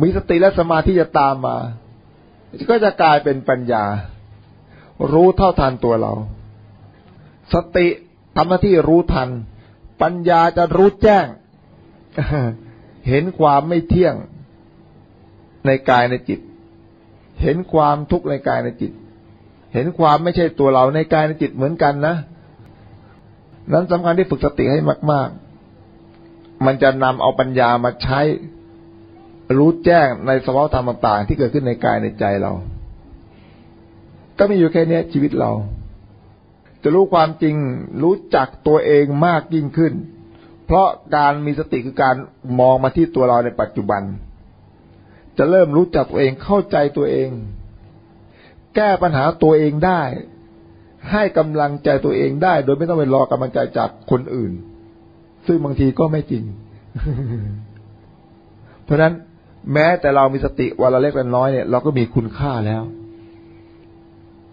มีสติและสมาธิจะตามมา ก็จะกลายเป็นปัญญา รู้เท่าทันตัวเรา สติทำหน้าที่รู้ทัน ปัญญาจะรู้แจ้ง เห็นความไม่เที่ยงในกายในจิต เห็นความทุกข์ในกายในจิต เห็นความไม่ใช่ตัวเราในกายในจิตเหมือนกันนะ นั้นสำคัญที่ฝึกสติให้มาก ๆ มันจะนำเอาปัญญามาใช้รู้แจ้งในสภาวะธรรมต่างๆที่เกิดขึ้นในกายในใจเรา ก็มีอยู่แค่นี้ชีวิตเรา จะรู้ความจริงรู้จักตัวเองมากยิ่งขึ้น เพราะการมีสติคือการมองมาที่ตัวเราในปัจจุบัน จะเริ่มรู้จักตัวเองเข้าใจตัวเอง แก้ปัญหาตัวเองได้ ให้กำลังใจตัวเองได้ โดยไม่ต้องไปรอกำลังใจจากคนอื่น ซึ่งบางทีก็ไม่จริง เพราะนั้นแม้แต่เรามีสติวันละเล็กวันน้อยเนี่ยเราก็มีคุณค่าแล้ว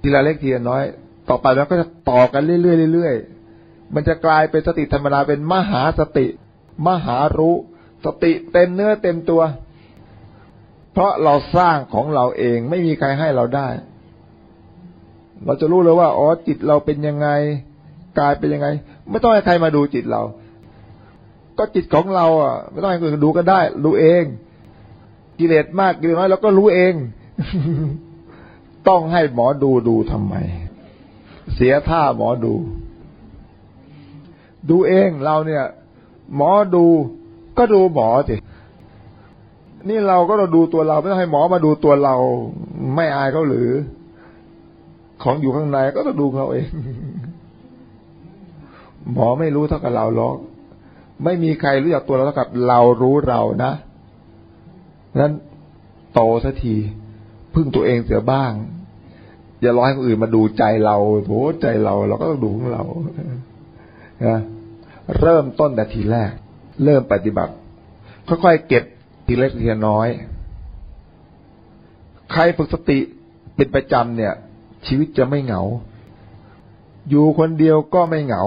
ทีละเล็กทีละน้อย ต่อไปเราก็จะต่อกันเรื่อยๆเรื่อยๆมันจะกลายเป็นสติธรรมดาเป็นมหาสติ มหารู้ สติเต็มเนื้อเต็มตัว เพราะเราสร้างของเราเองไม่มีใครให้เราได้ เราจะรู้เลยว่าอ๋อจิตเราเป็นยังไงกายเป็นยังไง ไม่ต้องให้ใครมาดูจิตเรา ก็จิตของเราอะ ไม่ต้องให้คนอื่นดูก็ได้ รู้เอง กิเลสมากกิเลสน้อยเราก็รู้เอง ต้องให้หมอดูดูทำไม เสียท่าหมอดู ดูเองเราเนี่ย หมอดูก็ดูหมอสินี่เราก็เราดูตัวเรา ไม่ต้องให้หมอมาดูตัวเรา ไม่อายเขาหรือ ของอยู่ข้างในก็ต้องดูเขาเอง หมอไม่รู้เท่ากับเราหรอก ไม่มีใครรู้จักตัวเราเท่ากับเรารู้เรานะนั้นโตสักทีพึ่งตัวเองเสียบ้าง อย่ารอให้คนอื่นมาดูใจเราโหใจเรา เราก็ต้องดูของเรานะเริ่มต้นแต่ทีแรก เริ่มปฏิบัติ ค่อยๆเก็บทีเล็กทีน้อย ใครฝึกสติเป็นประจำเนี่ย ชีวิตจะไม่เหงา อยู่คนเดียวก็ไม่เหงา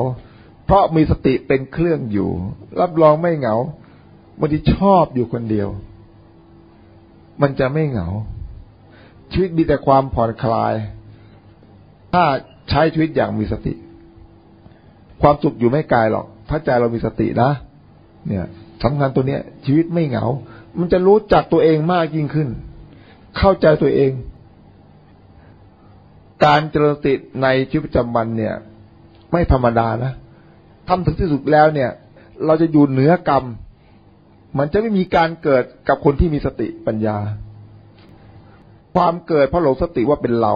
เพราะมีสติเป็นเครื่องอยู่ รับรองไม่เหงาบางทีชอบอยู่คนเดียว มันจะไม่เหงา ชีวิตมีแต่ความผ่อนคลาย ถ้าใช้ชีวิตอย่างมีสติ ความสุขอยู่ไม่ไกลหรอก ถ้าใจเรามีสตินะ เนี่ยสำคัญตัวเนี้ย ชีวิตไม่เหงา มันจะรู้จักตัวเองมากยิ่งขึ้น เข้าใจตัวเอง การเจริญสติในชีวิตประจำวันเนี่ย ไม่ธรรมดานะทำถึงที่สุดแล้วเนี่ย เราจะอยู่เหนือกรรม มันจะไม่มีการเกิดกับคนที่มีสติปัญญา ความเกิดเพราะหลงสติว่าเป็นเรา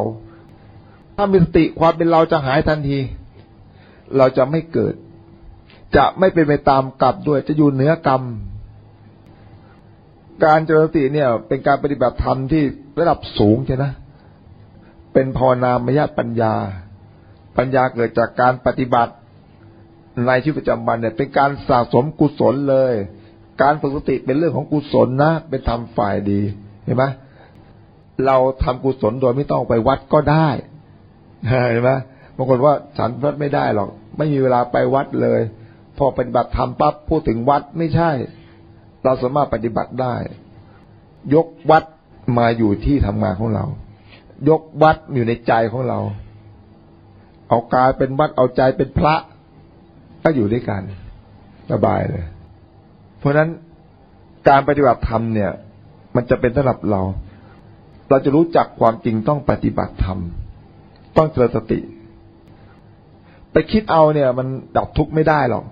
ถ้ามีสติความเป็นเราจะหายทันที เราจะไม่เกิด จะไม่เป็นไปตามกรรมด้วยจะอยู่เหนือกรรม การเจริญสติเนี่ย เป็นการปฏิบัติธรรมที่ระดับสูงใช่นะ เป็นภาวนามยปัญญา ปัญญาเกิดจากการปฏิบัติในชีวิตประจำวันเนี่ย เป็นการสะสมกุศลเลย การฝึกสติเป็นเรื่องของกุศลนะ เป็นธรรมฝ่ายดีเห็นไหมเราทำกุศลโดยไม่ต้องไปวัดก็ได้เห็นไหมบางคนว่าฉันวัดไม่ได้หรอก ไม่มีเวลาไปวัดเลย พอปฏิบัติธรรมปั๊บพูดถึงวัดไม่ใช่ เราสามารถปฏิบัติได้ ยกวัดมาอยู่ที่ทำงานของเรา ยกวัดอยู่ในใจของเรา เอากายเป็นวัดเอาใจเป็นพระ ก็อยู่ด้วยกันสบายเลย เพราะนั้นการปฏิบัติธรรมเนี่ย มันจะเป็นสำหรับเรา เราจะรู้จักความจริงต้องปฏิบัติธรรม ต้องเจริญสติ ไปคิดเอาเนี่ย มันดับทุกข์ไม่ได้หรอก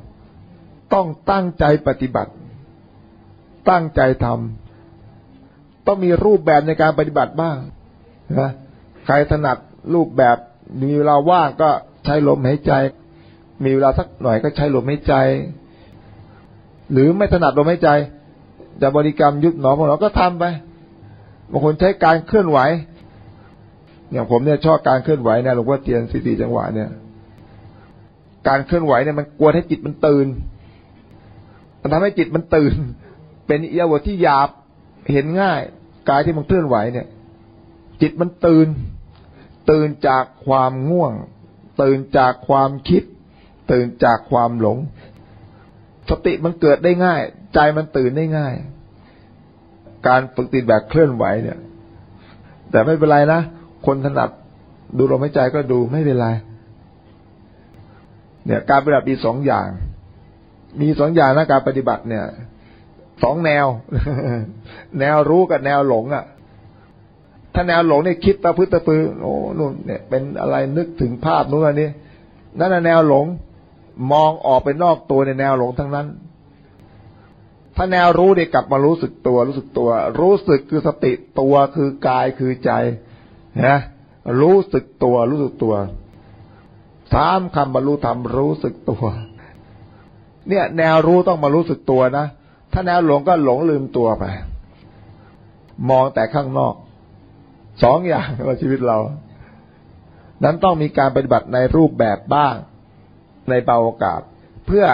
ต้องตั้งใจปฏิบัติ ตั้งใจทำต้องมีรูปแบบในการปฏิบัติบ้าง นะใครถนัดรูปแบบมีเวลาว่างก็ใช้ลมหายใจ มีเวลาสักหน่อยก็ใช้ลมหายใจ หรือไม่ถนัดลมหายใจจะบริกรรมยุบหนอของเราก็ทำไปบางคนใช้การเคลื่อนไหว อย่างผมเนี่ยชอบการเคลื่อนไหวนะหลวงพ่อเตียนสี่จังหวะเนี่ย การเคลื่อนไหวเนี่ยมันกวนให้จิตมันตื่น มันทำให้จิตมันตื่น เป็นเอียวที่หยาบเห็นง่าย กายที่มันเคลื่อนไหวเนี่ย จิตมันตื่น ตื่นจากความง่วง ตื่นจากความคิด ตื่นจากความหลง สติมันเกิดได้ง่าย ใจมันตื่นได้ง่าย การฝึกติดแบบเคลื่อนไหวเนี่ย แต่ไม่เป็นไรนะ คนถนัดดูลมหายใจก็ดูไม่เป็นไร เนี่ย การปฏิบัติมีสองอย่าง มีสองอย่างนะการปฏิบัติเนี่ยสองแนว แนวรู้กับแนวหลงอะ่ะ ถ้าแนวหลงเนี่ยคิดตะพื้ตะพือโอ้นู่นเนี่ย เป็นอะไรนึกถึงภาพนู้นอันนี้นั่นแนวหลง มองออกไปนอกตัวในแนวหลงทั้งนั้น ถ้าแนวรู้เนี่ยกลับมารู้สึกตัว รู้สึกตัว รู้สึกคือสติตัวคือกายคือใจนะรู้สึกตัว รู้สึกตัวสามคำบรรลุธรรมรู้สึกตัว เนี่ย แนวรู้ต้องมารู้สึกตัวนะถ้าแนวหลงก็หลงลืมตัวไป มองแต่ข้างนอก สองอย่างในชีวิตเรา นั้นต้องมีการปฏิบัติในรูปแบบบ้างในเบาโอกาส เพื่อ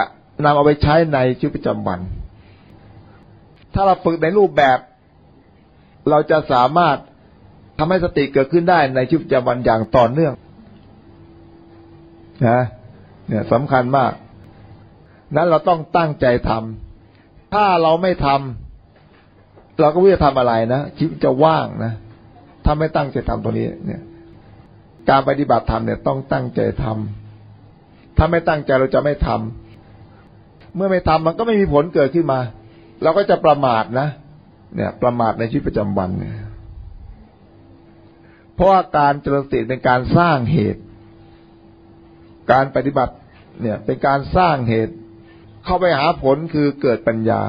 นำเอาไปใช้ในชีวิตประจำวัน ถ้าเราฝึกในรูปแบบ เราจะสามารถทำให้สติเกิดขึ้นได้ในชีวิตประจำวันอย่างต่อเนื่องนะเนี่ยสำคัญมาก นั้นเราต้องตั้งใจทำถ้าเราไม่ทำเราก็ไม่จะทำอะไรนะชีวิตจะว่างนะ ถ้าไม่ตั้งใจทำตรงนี้เนี่ย การปฏิบัติธรรมเนี่ยต้องตั้งใจทำถ้าไม่ตั้งใจเราจะไม่ทำเมื่อไม่ทำมันก็ไม่มีผลเกิดขึ้นมา เราก็จะประมาทนะ เนี่ย ประมาทในชีวิตประจำวันเนี่ยเพราะว่าการเจริญสติเป็นการสร้างเหตุ การปฏิบัติเนี่ย เป็นการสร้างเหตุ เข้าไปหาผลคือเกิดปัญญา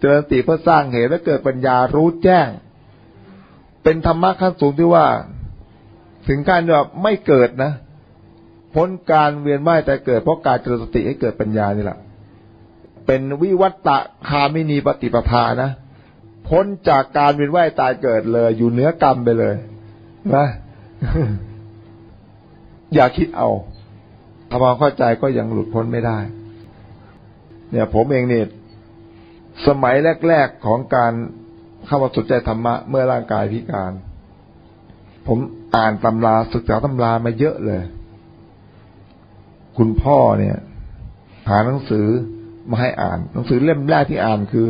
เจริญสติเพื่อสร้างเหตุและเกิดปัญญารู้แจ้ง เป็นธรรมะขั้นสูงที่ว่า ถึงการแบบไม่เกิดนะ พ้นการเวียนว่ายแต่เกิดเพราะการเจริญสติให้เกิดปัญญานี่แหละเป็นวิวัตตะคามินีปฏิปทานะ พ้นจากการเวียนว่ายตายเกิดเลย อยู่เหนือกรรมไปเลยนะอย่าคิดเอาทำความเข้าใจก็ยังหลุดพ้นไม่ได้ เนี่ย ผมเองเนี่ยสมัยแรก ๆของการ เข้ามาสนใจธรรมะเมื่อร่างกายพิการ ผมอ่านตำราศึกษาตำรามาเยอะเลย คุณพ่อเนี่ย หาหนังสือมาให้อ่าน หนังสือเล่มแรกที่อ่านคือ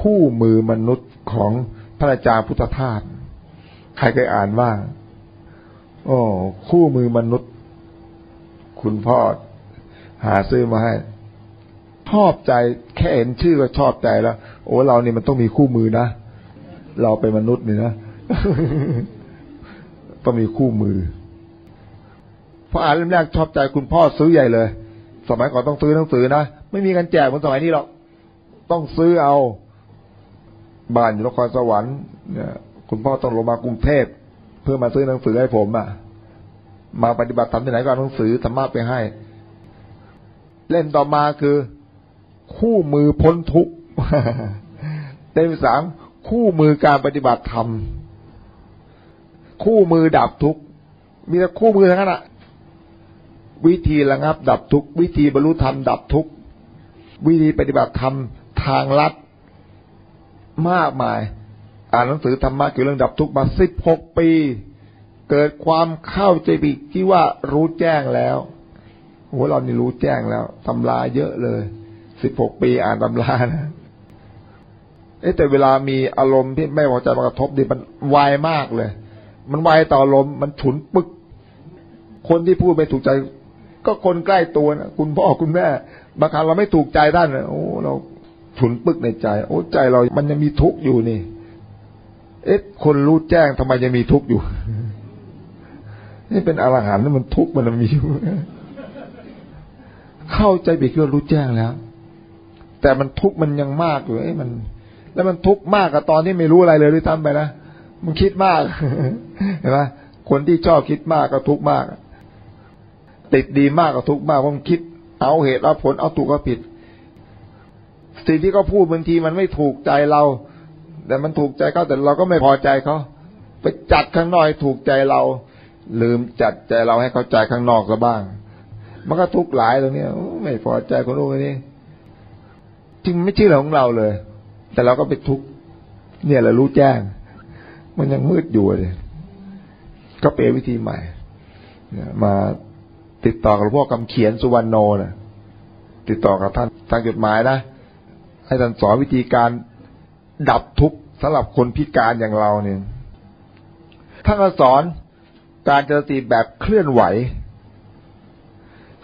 คู่มือมนุษย์ของพระอาจารย์พุทธทาสใครเคยอ่านบ้างโอ้คู่มือมนุษย์ คุณพ่อหาซื้อมาให้ ชอบใจแค่เห็นชื่อก็ชอบใจแล้ว โอ้เรานี่มันต้องมีคู่มือนะ เราเป็นมนุษย์นี่นะต้องมีคู่มือพออ่านเล่มแรกชอบใจคุณพ่อซื้อใหญ่เลย สมัยก่อนต้องซื้อหนังสือนะไม่มีกันแจกเหมือนสมัยนี้หรอกต้องซื้อเอาบ้านอยู่นครสวรรค์เนี่ยคุณพ่อต้องลงมากรุงเทพเพื่อมาซื้อหนังสือให้ผมอะ มาปฏิบัติธรรมที่ไหนก็เอาหนังสือธรรมะไปให้ เล่มต่อมาคือ คู่มือพ้นทุกข์เล่มสาม คู่มือการปฏิบัติธรรม คู่มือดับทุกข์ มีแต่คู่มือทั้งนั้นอะวิธีระงับ ดับทุกข์ วิธีบรรลุธรรมดับทุกข์ วิธีปฏิบัติธรรมทางลัดมากมาย อ่านหนังสือธรรมะเกี่ยวกับเรื่องดับทุกข์มาสิบหกปี เกิดความเข้าใจผิดที่ว่ารู้แจ้งแล้วโอ้เรานี่รู้แจ้งแล้วตำราเยอะเลยสิบหกปีอ่านตำรานะ แต่เวลามีอารมณ์ที่ไม่พอใจมากระทบดิมันไวมากเลย มันไวต่ออารมณ์มันฉุนปึก คนที่พูดไม่ถูกใจ ก็คนใกล้ตัวนะคุณพ่อคุณแม่บางครั้งเราไม่ถูกใจท่านนะโอ้เราฉุนปึกในใจ โอ้ใจเรา มันยังมีทุกข์อยู่นี่ เอ๊ะคนรู้แจ้งทำไมยังมีทุกข์อยู่ นี่เป็นอรหันต์นี่มันทุกข์มันมีอยู่เข้าใจบิดว่ารู้แจ้งแล้ว แต่มันทุกข์มันยังมากอยู่เอ้มัน แล้วมันทุกข์มากกับตอนที่ไม่รู้อะไรเลยด้วยซ้ำไปนะมันคิดมากเห็นไหมคนที่ชอบคิดมากก็ทุกข์มาก ติดดีมากก็ทุกข์มากเพราะมันคิด เอาเหตุเอาผลเอาถูกเอาผิด สิ่งที่เขาพูดบางทีมันไม่ถูกใจเรา แต่มันถูกใจเขาแต่เราก็ไม่พอใจเขาไปจัดข้างนอกถูกใจเรา ลืมจัดใจเราให้เข้าใจข้างนอกซะบ้าง มันก็ทุกข์หลายตรงนี้ไม่พอใจคนนู้นคนนี้จริงไม่ใช่เรื่องของเราเลย แต่เราก็ไปทุกข์เนี่ยแหละรู้แจ้ง มันยังมืดอยู่เลยก็เปลี่ยนวิธีใหม่มาติดต่อกับหลวงพ่อคำเขียนสุวรรณโนนะติดต่อกับท่านทางจดหมายนะให้ท่านสอนวิธีการดับทุกข์สำหรับคนพิการอย่างเราเนี่ยท่านก็สอนการเจริญสติแบบเคลื่อนไหว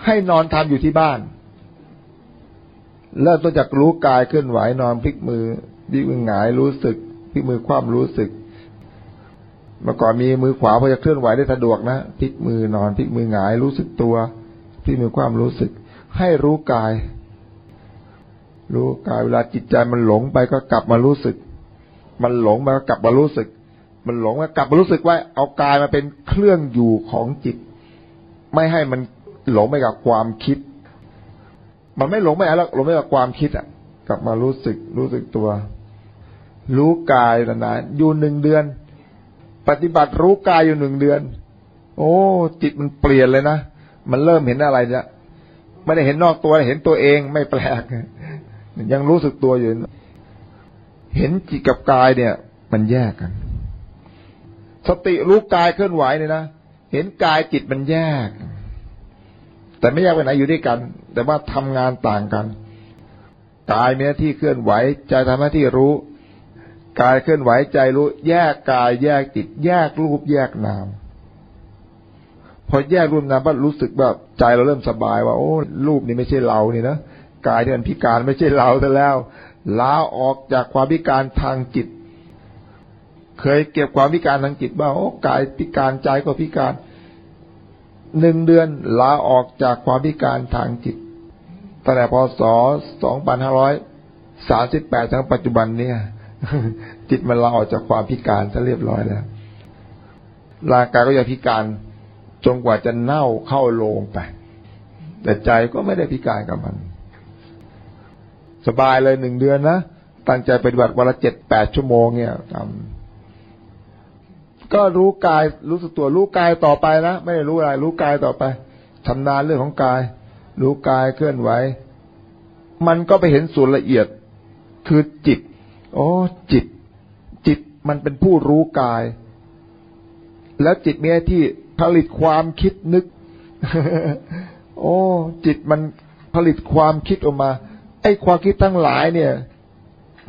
ให้นอนทำอยู่ที่บ้าน เริ่มต้นจากรู้กายเคลื่อนไหวนอนพลิกมือพลิกมือหงายรู้สึกพลิกมือคว่ำรู้สึกเมื่อก่อนมีมือขวาพอจะเคลื่อนไหวได้สะดวกนะพลิกมือนอนพลิกมือหงายรู้สึกตัวพลิกมือคว่ำรู้สึก ให้รู้กาย รู้กายเวลาจิตใจมันหลงไปก็กลับมารู้สึก มันหลงมาก็กลับมารู้สึก มันหลงมากลับมารู้สึกไว่าเอากายมาเป็นเครื่องอยู่ของจิต ไม่ให้มันหลงไปกับความคิด มันไม่หลงไปแล้วหลงไปกับความคิดอะ กลับมารู้สึกรู้สึกตัว รู้กายนานๆอยู่หนึ่งเดือน ปฏิบัติรู้กายอยู่หนึ่งเดือน โอ้ จิตมันเปลี่ยนเลยนะมันเริ่มเห็นอะไรเนี่ยไม่ได้เห็นนอกตัวเห็นตัวเองไม่แปลกยังรู้สึกตัวอยู่ เห็นจิตกับกายเนี่ย มันแยกกัน สติรู้กายเคลื่อนไหวเนี่ยนะเห็นกายจิตมันแยก แต่ไม่แยกไปไหนอยู่ด้วยกัน แต่ว่าทำงานต่างกันกายมีหน้าที่เคลื่อนไหว ใจทำหน้าที่รู้กายเคลื่อนไหวใจรู้ แยกกาย แยกจิต แยกรูปแยกนาม พอแยกรูปนามก็รู้สึกแบบใจเราเริ่มสบายว่า โอ้รูปนี้ไม่ใช่เรานี่นะกายที่มันพิการไม่ใช่เราแต่แล้วลาออกจากความพิการทางจิต เคยเก็บความพิการทางจิตว่าโอ้กายพิการใจก็พิการ หนึ่งเดือนลาออกจากความพิการทางจิตตั้งแต่พศ 2538ถึงปัจจุบันเนี่ย จิตมันลาออกจากความพิการซะเรียบร้อยแล้วร่างกายก็ยังพิการจนกว่าจะเน่าเข้าโลงไป แต่ใจก็ไม่ได้พิการกับมัน สบายเลยหนึ่งเดือนนะ ตั้งใจปฏิบัติวันละเจ็ดแปดชั่วโมงเนี่ยทำ ก็รู้กายรู้สึกตัวรู้กายต่อไปนะไม่ได้รู้อะไร รู้กายต่อไปชำนาญเรื่องของกาย รู้กายเคลื่อนไหวมันก็ไปเห็นส่วนละเอียด คือจิตโอ้จิต จิตมันเป็นผู้รู้กาย แล้วจิตมีหน้าที่ผลิตความคิดนึก โอ้ จิตมันผลิตความคิดออกมา ไอ้ความคิดทั้งหลายเนี่ย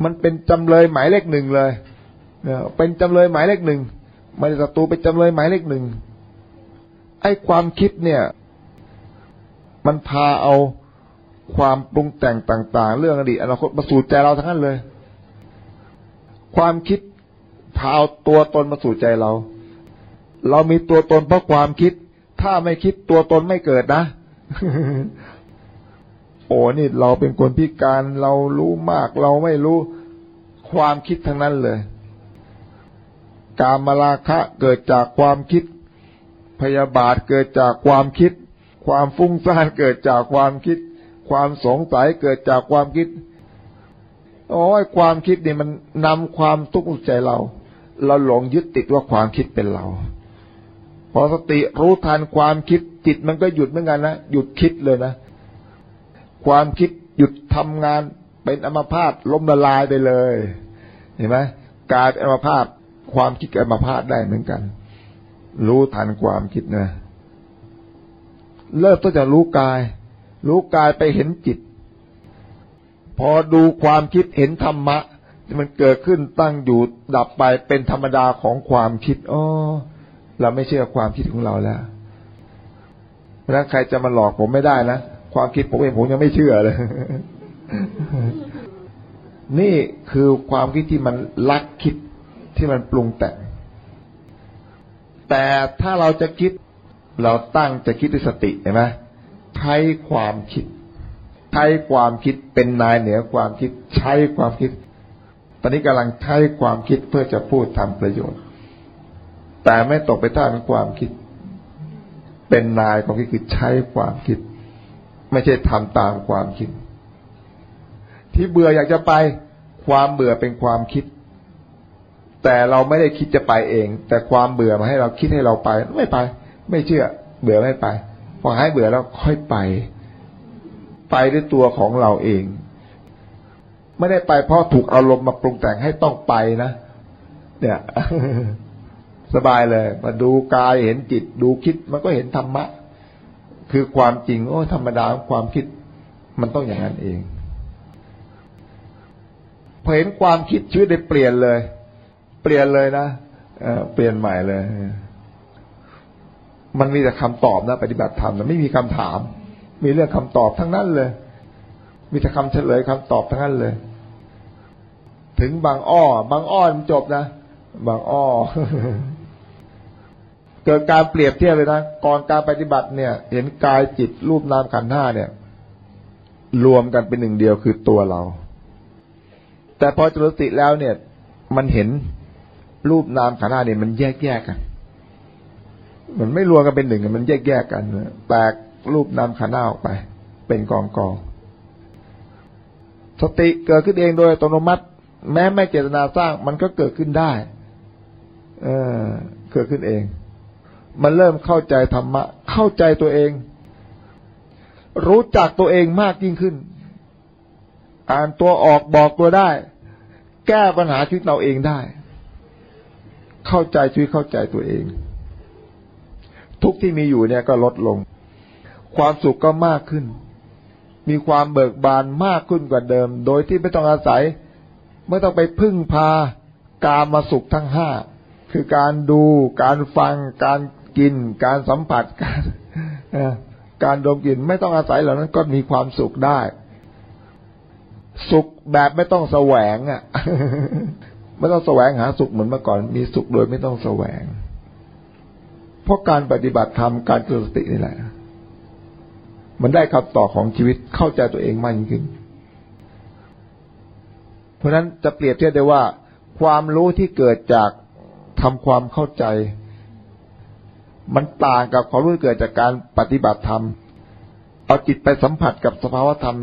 มันเป็นจำเลยหมายเลขหนึ่งเลยเป็นจำเลยหมายเลขหนึ่ง ไมันศัตรูเป็นจำเลยหมายเลขหนึ่งไอ้ความคิดเนี่ย มันพาเอาความปรุงแต่งต่าง ๆ เรื่องอดีตอนาคตมาสู่ใจเราทั้งนั้นเลย ความคิดพาเอาตัวตนมาสู่ใจเรา เรามีตัวตนเพราะความคิด ถ้าไม่คิดตัวตนไม่เกิดนะ โอ้นี่เราเป็นคนพิการเรารู้มาก เราไม่รู้ความคิดทั้งนั้นเลย กามราคะเกิดจากความคิด พยาบาทเกิดจากความคิด ความฟุ้งซ่านเกิดจากความคิด ความสงสัยเกิดจากความคิดโอ้ยความคิดนี่มันนำความทุกข์ใจเรา เราหลงยึดติดว่าความคิดเป็นเรา พอสติรู้ทันความคิดจิตมันก็หยุดเหมือนกันนะหยุดคิดเลยนะ ความคิดหยุดทำงานเป็นอมพาตล้มละลายไปเลย เห็นไหมกลายเป็นอมพาต ความคิดกับอมพาตได้เหมือนกัน รู้ทันความคิดนะเริ่มต้นจากรู้กาย รู้กายไปเห็นจิต พอดูความคิดเห็นธรรมะมันเกิดขึ้นตั้งอยู่ดับไปเป็นธรรมดาของความคิดอ๋อเราไม่เชื่อความคิดของเราแล้วเพราะนั้นใครจะมาหลอกผมไม่ได้นะความคิดผมเองผมยังไม่เชื่อเลย นี่คือความคิดที่มันลักคิด ที่มันปรุงแต่ง แต่ถ้าเราจะคิด เราตั้งจะคิดด้วยสติเห็นไหมใช้ความคิด ใช้ความคิดเป็นนายเหนือความคิด ใช้ความคิด ตอนนี้กำลังใช้ความคิดเพื่อจะพูดทำประโยชน์ แต่ไม่ตกไปท่าของความคิด เป็นนายของคิดคือใช้ความคิด ไม่ใช่ทำตามความคิด ที่เบื่ออยากจะไป ความเบื่อเป็นความคิด แต่เราไม่ได้คิดจะไปเอง แต่ความเบื่อมาให้เราคิดให้เราไป ไม่ไป ไม่เชื่อ เบื่อไม่ไปพอให้เบื่อแล้วค่อยไป ไปด้วยตัวของเราเอง ไม่ได้ไปเพราะถูกอารมณ์มาปรุงแต่งให้ต้องไปนะเนี่ยสบายเลย มาดูกายเห็นจิต ดูคิดมันก็เห็นธรรมะ คือความจริงโอ้ธรรมดาความคิด มันต้องอย่างนั้นเองพอเห็นความคิดชีวิตได้เปลี่ยนเลย เปลี่ยนเลยนะเปลี่ยนใหม่เลย มันมีแต่คำตอบนะ ปฏิบัติธรรมแต่ไม่มีคำถาม มีเรื่องคำตอบทั้งนั้นเลย มีแต่คำเฉลยคำตอบทั้งนั้นเลย ถึงบางอ้อ บางอ้อมันจบนะ บางอ้อ เกิดการเปรียบเทียบเลยนะ ก่อนการปฏิบัติเนี่ย เห็นกายจิตรูปนามขันธ์ห้าเนี่ย รวมกันเป็นหนึ่งเดียวคือตัวเรา แต่พอจุลติแล้วเนี่ย มันเห็น รูปนามขันธ์ห้าเนี่ยมันแยกแยกกัน มันไม่รวมกันเป็นหนึ่งมันแยกแยกกันแตกรูปนามขันธ์ห้าออกไป เป็นกองกองสติเกิดขึ้นเองโดยอัตโนมัติ แม้ไม่เจตนาสร้างมันก็เกิดขึ้นได้ เออเกิดขึ้นเอง มันเริ่มเข้าใจธรรมะ เข้าใจตัวเอง รู้จักตัวเองมากยิ่งขึ้น อ่านตัวออกบอกตัวได้ แก้ปัญหาชีวิตเราเองได้ เข้าใจชีวิตเข้าใจตัวเอง ทุกที่มีอยู่เนี่ยก็ลดลง ความสุขก็มากขึ้น มีความเบิกบานมากขึ้นกว่าเดิม โดยที่ไม่ต้องอาศัย ไม่ต้องไปพึ่งพากามาสุขทั้งห้าคือการดูการฟัง การกิน การสัมผัสการการดมกลิ่นไม่ต้องอาศัยเหล่านั้นก็มีความสุขได้ สุขแบบไม่ต้องแสวงอะ ไม่ต้องแสวงหาสุขเหมือนเมื่อก่อน มีสุขโดยไม่ต้องแสวง เพราะการปฏิบัติธรรมการเกิดสตินี่แหละ มันได้คำตอบของชีวิตเข้าใจตัวเองมากยิ่งขึ้น เพราะฉะนั้นจะเปรียบเทียบได้ว่า ความรู้ที่เกิดจากทำความเข้าใจ มันต่างกับความรู้ที่เกิดจากการปฏิบัติธรรมเอาจิตไปสัมผัสกับสภาวธรรม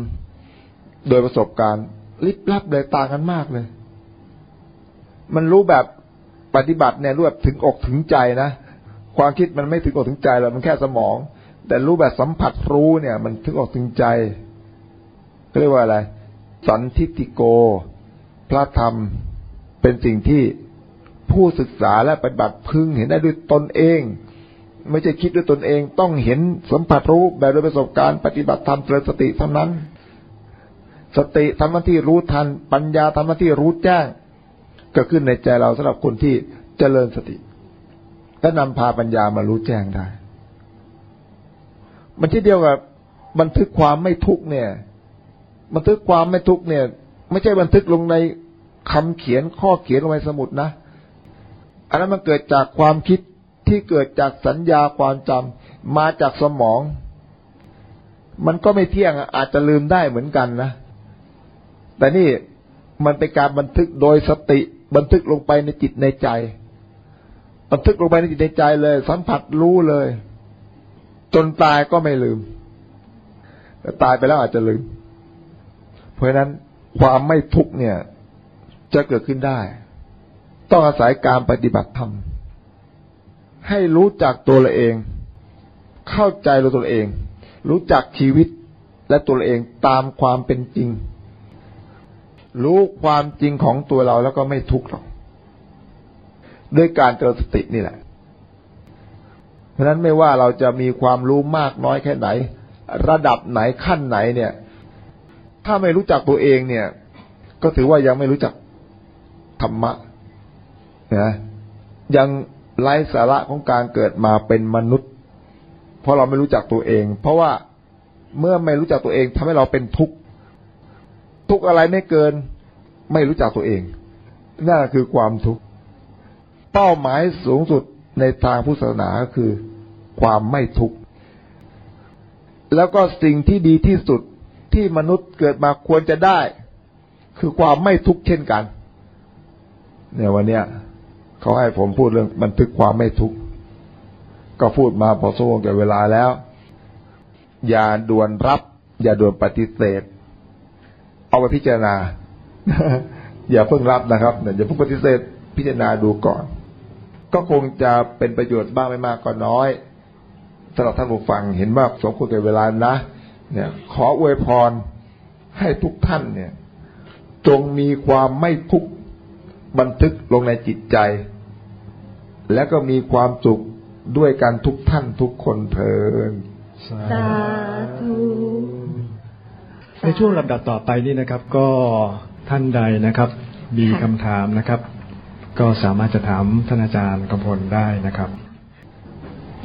โดยประสบการณ์ลิบลับเลยต่างกันมากเลย มันรู้แบบปฏิบัติเนี่ยรู้แบบถึงอกถึงใจนะความคิดมันไม่ถึงอกถึงใจหรอกมันแค่สมอง แต่รู้แบบสัมผัสรู้เนี่ย มันถึงอกถึงใจเรียกว่าอะไร สันทิติโก พระธรรมเป็นสิ่งที่ผู้ศึกษาและปฏิบัติพึงเห็นได้ด้วยตนเอง ไม่ใช่คิดด้วยตนเอง ต้องเห็นสัมผัสรู้แบบโดยประสบการณ์ปฏิบัติธรรมเจริญสติเท่านั้น สติทำหน้าที่รู้ทัน ปัญญาทำหน้าที่รู้แจ้ง เกิดขึ้นในใจเราสำหรับคนที่เจริญสติ และนำพาปัญญามารู้แจ้งได้ มันที่เดียวกับบันทึกความไม่ทุกเนี่ย บันทึกความไม่ทุกเนี่ย ไม่ใช่บันทึกลงในคำเขียนข้อเขียนลงในสมุดนะ อันนั้นมันเกิดจากความคิดที่เกิดจากสัญญาความจำมาจากสมอง มันก็ไม่เที่ยงอาจจะลืมได้เหมือนกันนะ แต่นี่มันเป็นการบันทึกโดยสติ บันทึกลงไปในจิตในใจ บันทึกลงไปในจิตในใจเลย สัมผัสรู้เลย จนตายก็ไม่ลืมแต่ตายไปแล้วอาจจะลืม เพราะฉะนั้นความไม่ทุกเนี่ย จะเกิดขึ้นได้ ต้องอาศัยการปฏิบัติธรรมให้รู้จักตัวเราเอง เข้าใจตัวเอง รู้จักชีวิตและตัวเองตามความเป็นจริง รู้ความจริงของตัวเราแล้วก็ไม่ทุกข์หรอกด้วยการเจริญสตินี่แหละ เพราะนั้นไม่ว่าเราจะมีความรู้มากน้อยแค่ไหน ระดับไหนขั้นไหนเนี่ย ถ้าไม่รู้จักตัวเองเนี่ย ก็ถือว่ายังไม่รู้จักธรรมะนะยังไร้สาระของการเกิดมาเป็นมนุษย์ เพราะเราไม่รู้จักตัวเอง เพราะว่าเมื่อไม่รู้จักตัวเองทำให้เราเป็นทุกข์ ทุกอะไรไม่เกิน ไม่รู้จักตัวเองนั่นคือความทุกข์เป้าหมายสูงสุดในทางพุทธศาสนาก็คือ ความไม่ทุกข์แล้วก็สิ่งที่ดีที่สุดที่มนุษย์เกิดมาควรจะได้ คือความไม่ทุกข์เช่นกัน เนี่ยวันเนี้ยเขาให้ผมพูดเรื่องบันทึกความไม่ทุกข์ก็พูดมาพอสมควรแก่เวลาแล้ว อย่าด่วนรับ อย่าด่วนปฏิเสธ เอาไปพิจารณา อย่าเพิ่งรับนะครับอย่าเพิ่งปฏิเสธพิจารณาดูก่อน ก็คงจะเป็นประโยชน์บ้างไม่มากก็น้อยสำหรับท่านผู้ฟังเห็นว่าสมควรแก่เวลานะ เนี่ย ขออวยพรให้ทุกท่านเนี่ย จงมีความไม่ทุกข์บันทึกลงในจิตใจ และก็มีความสุขด้วยกันทุกท่านทุกคนเทินสาธุ ในช่วงลำดับต่อไปนี้นะครับ ก็ท่านใดนะครับ มีคำถามนะครับ ก็สามารถจะถามท่านอาจารย์กำพลได้นะครับ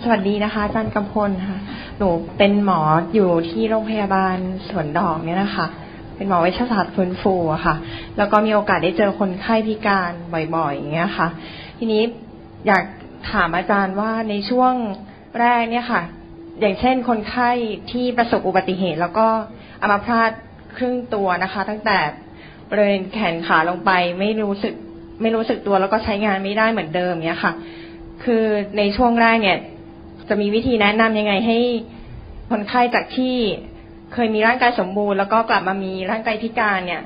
สวัสดีนะคะ อาจารย์กำพลค่ะ หนูเป็นหมออยู่ที่โรงพยาบาลสวนดอกเนี่ยนะคะ เป็นหมอเวชศาสตร์ฟื้นฟูอะค่ะ แล้วก็มีโอกาสได้เจอคนไข้พิการบ่อยๆอย่างเงี้ยค่ะ ทีนี้อยากถามอาจารย์ว่าในช่วงแรกเนี่ยค่ะ อย่างเช่นคนไข้ที่ประสบอุบัติเหตุแล้วก็ อัมาพาตครึ่งตัวนะคะ ตั้งแต่บริเวณแขนขาลงไปไม่รู้สึกไม่รู้สึกตัวแล้วก็ใช้งานไม่ได้เหมือนเดิมเนี้ยค่ะ คือในช่วงแรกเนี่ย จะมีวิธีแนะนำยังไงให้คนไข้จากที่เคยมีร่างกายสมบูรณ์แล้วก็กลับมามีร่างกายพิการเนี่ย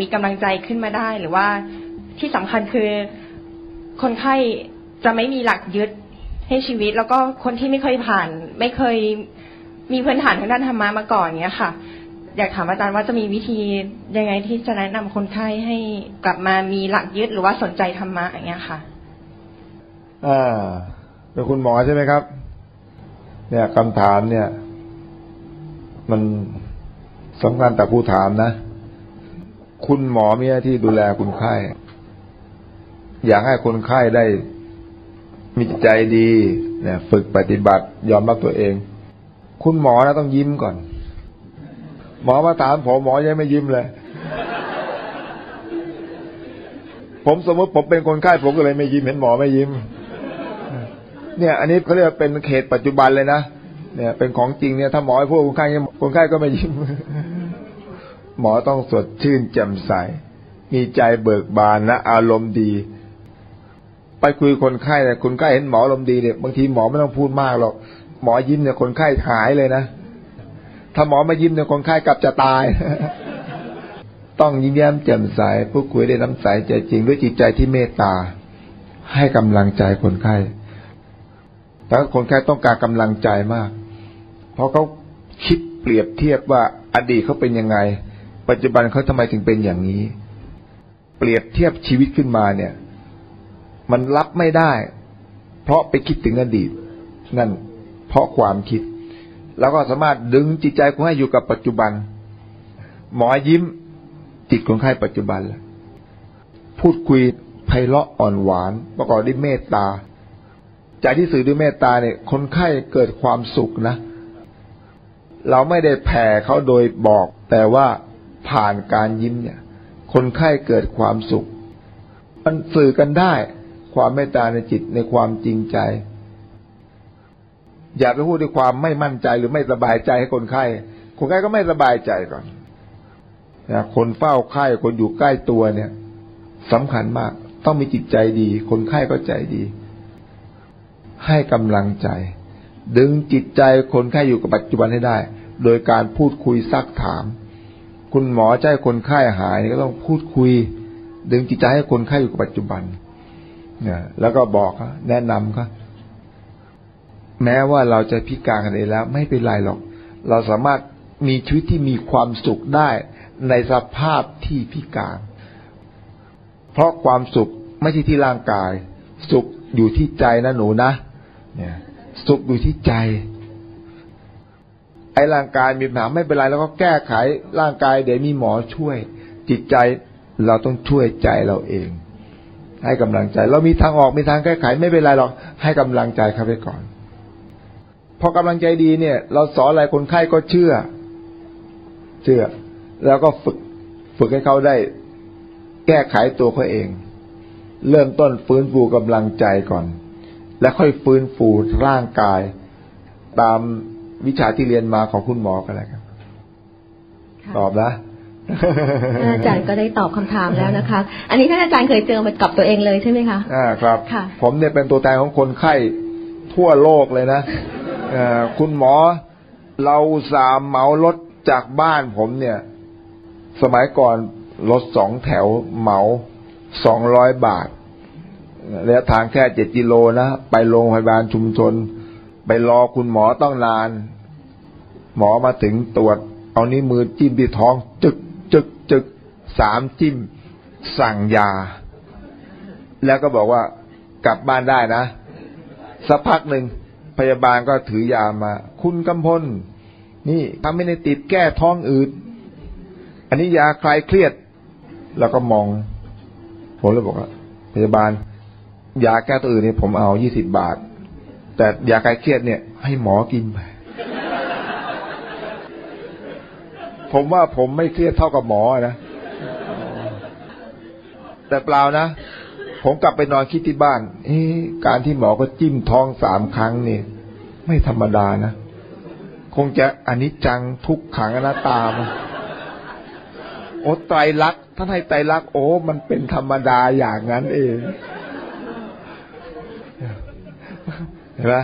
มีกำลังใจขึ้นมาได้หรือว่าที่สำคัญคือคนไข้จะไม่มีหลักยึดให้ชีวิต แล้วก็คนที่ไม่เคยผ่าน ไม่เคยมีพื้นฐานทางด้านธรรมะมาก่อนเนี้ยค่ะ อยากถามอาจารย์ว่าจะมีวิธียังไงที่จะแนะนำคนไข้ให้กลับมามีหลักยึดหรือว่าสนใจธรรมะอย่างเงี้ยค่ะอ่าเป็นคุณหมอใช่ไหมครับ เนี่ยคำถามเนี่ย มันสำคัญแต่ผู้ถามนะ คุณหมอมีหน้าที่ดูแลคนไข้ อยากให้คนไข้ได้มีใจดี เนี่ย ฝึกปฏิบัติยอมรับตัวเอง คุณหมอนะต้องยิ้มก่อน หมอมาถามผมหมอยังไม่ยิ้มเลย ผมสมมติผมเป็นคนไข้ผมก็เลยไม่ยิ้มเห็นหมอไม่ยิ้ม เนี่ย อันนี้เขาเรียกว่าเป็นเขตปัจจุบันเลยนะเนี่ย เป็นของจริงเนี่ยถ้าหมอให้พูดคนไข้คนไข้ก็ไม่ยิ้ม หมอต้องสดชื่นแจ่มใส มีใจเบิกบานและอารมณ์ดี ไปคุยคนไข้เนี่ยคนไข้เห็นหมออารมณ์ดีเนี่ยบางทีหมอไม่ต้องพูดมากหรอกหมอยิ้มเนี่ยคนไข้หายเลยนะ ถ้าหมอม่ยิ้มเนี่ยคนไข้กลับจะตาย ต้องยิ้มแย้มแจ่มใสพูดคุยด้วยน้ำใสใจจริงด้วยจิตใจที่เมตตา ให้กำลังใจคนไข้แต่คนไข้ต้องการกำลังใจมาก เพราะเขาคิดเปรียบเทียบว่าอดีตเขาเป็นยังไง ปัจจุบันเขาทำไมถึงเป็นอย่างนี้ เปรียบเทียบชีวิตขึ้นมาเนี่ย มันรับไม่ได้ เพราะไปคิดถึงอดีต นั่นเพราะความคิด แล้วก็สามารถดึงจิตใจคนไข้อยู่กับปัจจุบัน หมอยิ้ม จิตคนไข้ปัจจุบันล้วพูดคุยไพเราะอ่อนหวาน ประกอบด้วยเมตตาใจที่สื่อด้วยเมตตาเนี่ยคนไข้เกิดความสุขนะ เราไม่ได้แผ่เขาโดยบอก แต่ว่าผ่านการยิ้มเนี่ย คนไข้เกิดความสุข มันสื่อกันได้ ความเมตตาในจิตในความจริงใจ อย่าไปพูดด้วยความไม่มั่นใจหรือไม่สบายใจให้คนไข้ คนไข้ก็ไม่สบายใจก่อนนะคนเฝ้าไข้คนอยู่ใกล้ตัวเนี่ยสำคัญมาก ต้องมีจิตใจดี คนไข้ก็ใจดี ให้กำลังใจ ดึงจิตใจคนไข้อยู่กับปัจจุบันให้ได้ โดยการพูดคุยซักถาม คุณหมอให้คนไข้หายก็ต้องพูดคุย ดึงจิตใจให้คนไข้อยู่กับปัจจุบันเนี่ยแล้วก็บอกแนะนำเขา แม้ว่าเราจะพิการกันเองแล้วไม่เป็นไรหรอก เราสามารถมีชีวิตที่มีความสุขได้ในสภาพที่พิการ เพราะความสุขไม่ใช่ที่ร่างกาย สุขอยู่ที่ใจนะหนูนะเนี่ยสุขอยู่ที่ใจ ไอ้ร่างกายมีปัญหาไม่เป็นไรแล้วก็แก้ไขร่างกายเดี๋ยวมีหมอช่วย จิตใจเราต้องช่วยใจเราเอง ให้กำลังใจ เรามีทางออกมีทางแก้ไขไม่เป็นไรหรอกให้กำลังใจเขาไปก่อน พอกำลังใจดีเนี่ย เราสอนอะไรคนไข้ก็เชื่อ เชื่อ แล้วก็ฝึก ฝึกให้เขาได้ แก้ไขตัวเขาเอง เริ่มต้นฟื้นฟูกำลังใจก่อน แล้วค่อยฟื้นฟูร่างกาย ตามวิชาที่เรียนมาของคุณหมอกันแล้วครับตอบนะท่านอาจารย์ก็ได้ตอบคำถามแล้วนะคะ อันนี้ท่านอาจารย์เคยเจอมากับตัวเองเลยใช่ไหมคะ อ่า ครับค่ะผมเนี่ยเป็นตัวแทนของคนไข้ทั่วโลกเลยนะเอ่อ คุณหมอเราสามเหมารถจากบ้านผมเนี่ย สมัยก่อนรถสองแถวเหมาสองร้อยบาทระยะทางแค่เจ็ดกิโลนะไปโรงพยาบาลชุมชน ไปรอคุณหมอต้องนาน หมอมาถึงตรวจ เอานิ้วมือจิ้มที่ท้อง จึกจึกจึกสามจิ้ม สั่งยา แล้วก็บอกว่ากลับบ้านได้นะ สักพักหนึ่ง พยาบาลก็ถือยามา คุณกำพล นี่ทำไม่ได้ติดแก้ท้องอืดอันนี้ยาคลายเครียด แล้วก็มอง ผมเลยบอกว่าพยาบาล ยาแก้ตัวอื่นนี่ผมเอายี่สิบบาท แต่ยาคลายเครียดเนี่ย ให้หมอกินไปผมว่าผมไม่เครียดเท่ากับหมอนะ แต่เปล่านะ ผมกลับไปนอนคิดที่บ้าน เอ๊การที่หมอก็จิ้มท้องสามครั้งเนี่ย ไม่ธรรมดานะ คงจะอันิจจังทุกขังอนัตตามาโอ้ไตรลักษณ์ท่านให้ไตรลักษณ์โอ้ มันเป็นธรรมดาอย่างนั้นเองเห็นไหม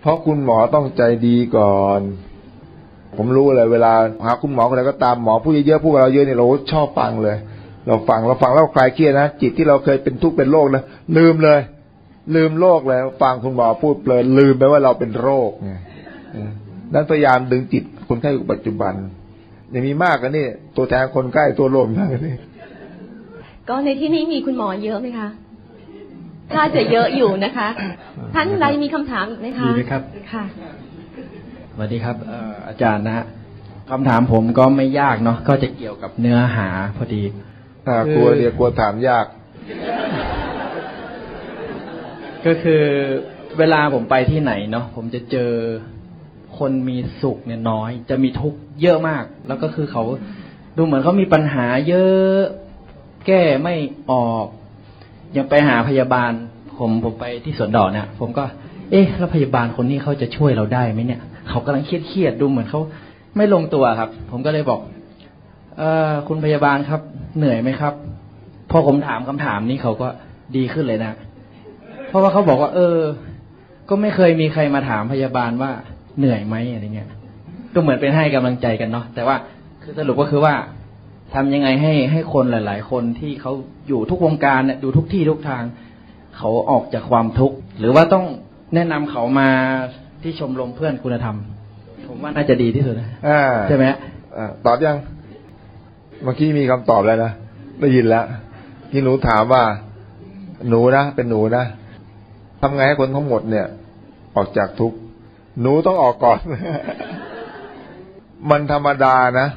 เพราะคุณหมอต้องใจดีก่อน ผมรู้เลย เวลาหาคุณหมอคนไหนก็ตามหมอผู้เยอะๆผู้กับเราเยอะเนี่ยเราชอบฟังเลย เราฟังเราฟังแล้วคลายเครียดนะจิตที่เราเคยเป็นทุกข์เป็นโรคนะลืมเลย ลืมโรคเลยฟังคุณหมอพูดเพลินลืมไปว่าเราเป็นโรคไงเออนั้นพยายามดึงจิตคนไข้อยู่ปัจจุบันยังมีมากกันนี่ตัวแทนคนใกล้ตัวโรคมากกันนี่ก็ในที่นี้มีคุณหมอเยอะไหมคะถ้าจะเยอะอยู่นะคะ ท่านใดมีคำถามอีกไหมคะมีไหมครับค่ะสวัสดีครับเอ่ออาจารย์นะฮะคำถามผมก็ไม่ยากเนาะก็จะเกี่ยวกับเนื้อหาพอดี อ่ากลัวเดียวกลัวถามยาก ก็คือเวลาผมไปที่ไหนเนาะผมจะเจอคนมีสุขเนี่ยน้อย จะมีทุกข์เยอะมาก แล้วก็คือเขาดูเหมือนเขามีปัญหาเยอะ แก้ไม่ออกยังไปหาพยาบาล ผมผมไปที่สวนดอกเนี่ยผมก็เเอ๊ะแล้วพยาบาลคนนี้เขาจะช่วยเราได้ไหมเนี่ย เขากำลังเครียดๆดูเหมือนเขาไม่ลงตัวครับ ผมก็เลยบอก เออคุณพยาบาลครับ เหนื่อยไหมครับ พอผมถามคำถามนี้เขาก็ดีขึ้นเลยนะ เพราะว่าเขาบอกว่า เออ ก็ไม่เคยมีใครมาถามพยาบาลว่าเหนื่อยไหมอะไรเงี้ย ก็เหมือนเป็นให้กำลังใจกันเนาะแต่ว่าคือสรุปก็คือว่าทำยังไงให้ให้คนหลาย ๆ คนที่เขาอยู่ทุกวงการเนี่ยดูทุกที่ทุกทาง เขาออกจากความทุกข์หรือว่าต้องแนะนำเขามาที่ชมรมเพื่อนคุณธรรม ผมว่าน่าจะดีที่สุดนะอ่าใช่ไหมฮะอ่าตอบยัง เมื่อกี้มีคำตอบแล้วนะได้ยินแล้ว ที่หนูถามว่า หนูนะเป็นหนูนะทำไงให้คนทั้งหมดเนี่ย ออกจากทุกข์หนูต้องออกก่อน มันธรรมดานะ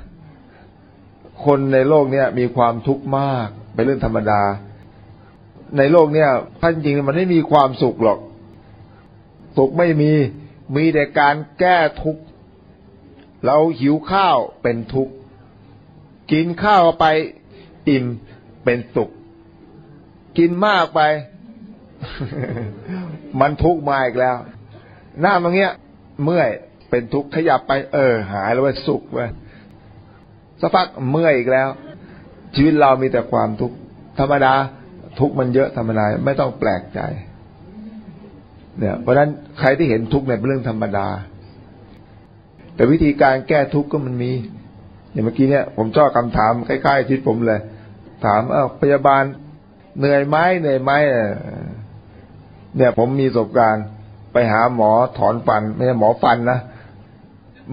คนในโลกเนี้ยมีความทุกข์มากเป็นเรื่องธรรมดา ในโลกเนี้ยท่านจริงมันไม่มีความสุขหรอกสุขไม่มีมีแต่การแก้ทุกข์เราหิวข้าวเป็นทุกข์ กินข้าวไปอิ่มเป็นสุข กินมากไป มันทุกข์มาอีกแล้ว หน้ามันเงี้ย เมื่อยเป็นทุกข์ขยับไป เออ หายแล้วไปสุขไปสักพักเมื่อยอีกแล้ว ชีวิตเรามีแต่ความทุกข์ธรรมดา ทุกข์มันเยอะธรรมดาไม่ต้องแปลกใจ เนี่ย เพราะฉะนั้นใครที่เห็นทุกข์เนี่ยเป็นเรื่องธรรมดา แต่วิธีการแก้ทุกข์ก็มันมี อย่างเมื่อกี้เนี่ยผมชอบคำถามคล้ายๆที่ผมเลย ถามเออพยาบาลเหนื่อยไหมเหนื่อยไหมเออเนี่ยผมมีประสบการณ์ ไปหาหมอถอนฟัน ไม่ใช่หมอฟันนะ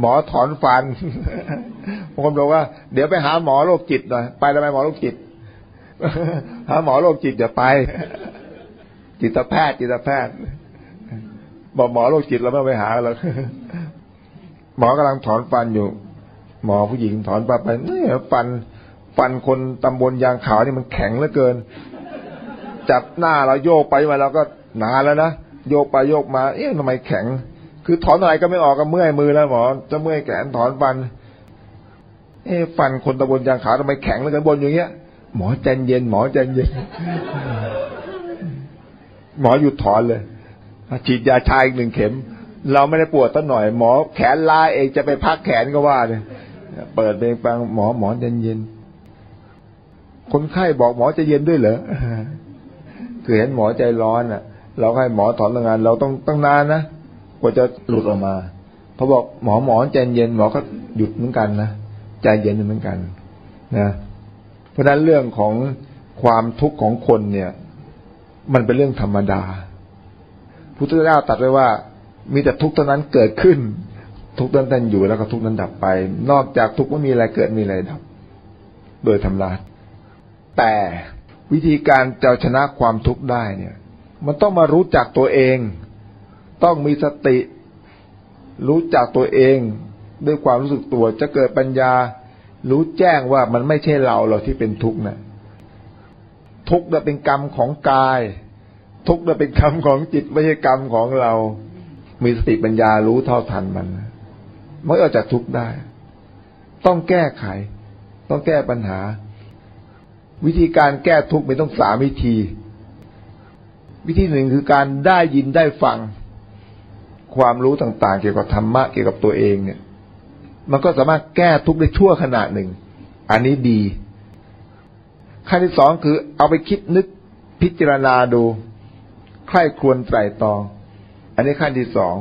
หมอถอนฟันผมบอกว่า เดี๋ยวไปหาหมอโรคจิตหน่อยไปทำไมหมอโรคจิต หาหมอโรคจิตอย่าไป จิตแพทย์จิตแพทย์ บอกหมอโรคจิตเราไม่ไปหาหรอกหมอกำลังถอนฟันอยู่ หมอผู้หญิงถอนฟันไปเนี่ยฟันฟันคนตำบลยางขาวนี่มันแข็งเหลือเกิน จับหน้าเราโยกไปมาเราก็หนาแล้วนะโยกไปโยกมา เอ๊ะทำไมแข็ง คือถอนอะไรก็ไม่ออกก็เมื่อยมือแล้วหมอ จะเมื่อยแขนถอนฟัน เอ๊ะฟันคนตำบลยางขาวทำไมแข็งเหลือเกินบนอย่างเงี้ย หมอใจเย็น หมอใจเย็น หมอหยุดถอนเลยฉีดยาชาอีกหนึ่งเข็ม เราไม่ได้ปวดตั้งหน่อย หมอแขนลาเองจะไปพักแขนก็ว่าเลย เปิดเพลงฟังหมอหมอใจเย็นคนไข้บอกหมอใจเย็นด้วยเหรอคือเห็นหมอใจร้อนอะ เราให้หมอถอนงงาน เราต้องตั้งนานนะกว่าจะหลุดออกมาพอบอกหมอหมอใจเย็นหมอก็หยุดเหมือนกันนะใจเย็นเหมือนกันนะเพราะฉะนั้นเรื่องของความทุกข์ของคนเนี่ย มันเป็นเรื่องธรรมดาพุทธเจ้าตรัสไว้ว่า มีแต่ทุกข์เท่านั้นเกิดขึ้น ทุกข์นั้นท่านอยู่แล้วก็ทุกข์นั้นดับไป นอกจากทุกข์ไม่มีอะไรเกิดมีอะไรดับ โดยธรรมดาแต่วิธีการจะชนะความทุกข์ได้เนี่ย มันต้องมารู้จักตัวเอง ต้องมีสติ รู้จักตัวเอง ด้วยความรู้สึกตัวจะเกิดปัญญา รู้แจ้งว่ามันไม่ใช่เราเราที่เป็นทุกข์นะทุกข์เป็นกรรมของกาย ทุกข์เป็นกรรมของจิตไม่ใช่กรรมของเรา มีสติปัญญารู้เท่าทันมัน มันออกจากทุกข์ได้ ต้องแก้ไข ต้องแก้ปัญหา วิธีการแก้ทุกข์มีต้องสามวิธี วิธีหนึ่งคือการได้ยินได้ฟัง ความรู้ต่างๆ เกี่ยวกับธรรมะเกี่ยวกับตัวเองเนี่ย มันก็สามารถแก้ทุกข์ได้ชั่วขณะหนึ่ง อันนี้ดีขั้นที่สองคือเอาไปคิดนึกพิจารณาดู ใคร่ควรไตรตรอง อันนี้ขั้นที่สอง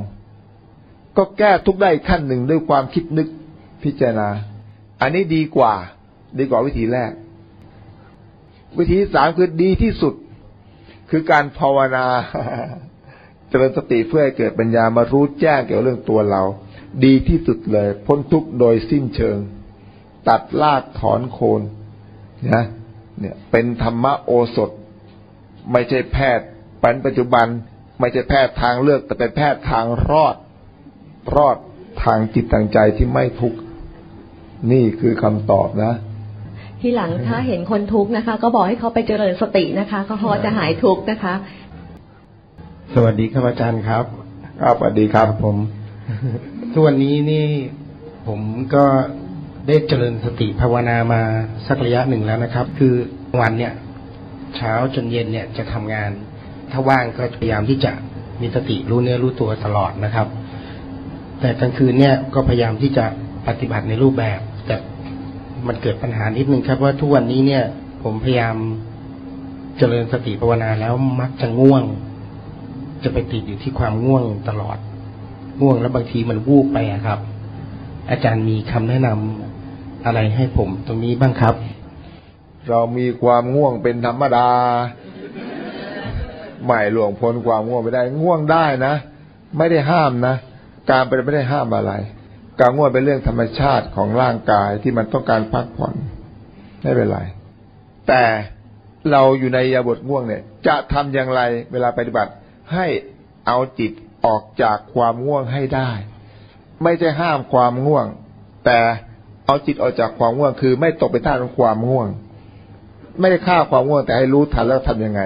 ก็แก้ทุกได้ขั้นหนึ่งด้วยความคิดนึกพิจารณา อันนี้ดีกว่า ดีกว่าวิธีแรก วิธีสามคือดีที่สุด คือการภาวนา เจริญสติเพื่อให้เกิดปัญญามารู้แจ้งเกี่ยวกับเรื่องตัวเรา ดีที่สุดเลย พ้นทุกข์โดยสิ้นเชิง ตัดลากถอนโคนนะเนี่ยเป็นธรรมโอสถ ไม่ใช่แพทย์ปัจจุบัน ไม่ใช่แพทย์ทางเลือก แต่เป็นแพทย์ทางรอด รอดทางจิตทางใจที่ไม่ทุกข์นี่คือคำตอบนะ ที่หลังถ้าเห็นคนทุกข์นะคะ ก็บอกให้เขาไปเจริญสตินะคะเขาพอจะหายทุกข์นะคะ สวัสดีครับอาจารย์ครับครับสวัสดีครับ ผมทุกวันนี้นี่ผมก็ได้เจริญสติภาวนามาสักระยะหนึ่งแล้วนะครับ คือวันเนี่ยเช้าจนเย็นเนี่ยจะทำงาน ถ้าว่างก็พยายามที่จะมีสติรู้เนื้อรู้ตัวตลอดนะครับ แต่กลางคืนเนี่ยก็พยายามที่จะปฏิบัติในรูปแบบ แต่มันเกิดปัญหานิดนึงครับ ว่าทุกวันนี้เนี่ย ผมพยายามเจริญสติภาวนาแล้วมักจะง่วง จะไปติดอยู่ที่ความง่วงตลอด ง่วงแล้วบางทีมันวูบไปครับ อาจารย์มีคำแนะนำอะไรให้ผมตรงนี้บ้างครับ เรามีความง่วงเป็นธรรมดาไม่หลวงพ้นความง่วงไม่ได้ ง่วงได้นะ ไม่ได้ห้ามนะ การเป็นไม่ได้ห้ามอะไร การง่วงเป็นเรื่องธรรมชาติของร่างกายที่มันต้องการพักผ่อนไม่เป็นไร แต่เราอยู่ในยาบทง่วงเนี่ย จะทำอย่างไรเวลาปฏิบัติให้เอาจิตออกจากความง่วงให้ได้ ไม่ใช่ห้ามความง่วง แต่เอาจิตออกจากความง่วง คือไม่ตกเป็นท่าของความง่วง ไม่ได้ฆ่าความง่วง แต่ให้รู้ทันแล้วทำยังไง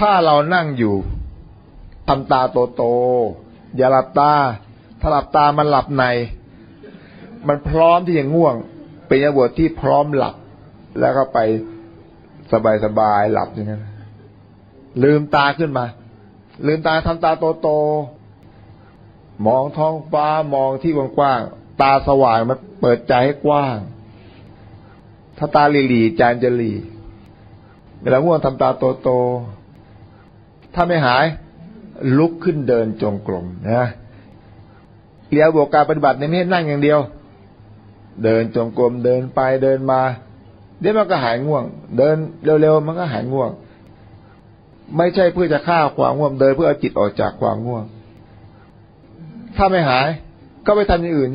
ถ้าเรานั่งอยู่ทำตาโตๆ อย่าหลับตา ถ้าหลับตามันหลับใน มันพร้อมที่จะง่วง เป็นยาบทที่พร้อมหลับ แล้วก็ไปสบายๆหลับอย่างนั้นลืมตาขึ้นมา ลืมตาทำตาโตๆมองท้องฟ้ามองที่กว้างๆตาสว่างมันเปิดใจให้กว้าง ถ้าตาหลีๆใจจะหลีเวลาง่วงทำตาโตๆถ้าไม่หาย ลุกขึ้นเดินจงกรมนะเรียวบวกการปฏิบัติในไม่ให้นั่งอย่างเดียว เดินจงกรมเดินไปเดินมา เดี๋ยวมันก็หายง่วง เดินเร็วๆมันก็หายง่วง ไม่ใช่เพื่อจะฆ่าความง่วงเดินเพื่อเอาจิตออกจากความง่วง ถ้าไม่หาย ก็ไปทำอย่างอื่น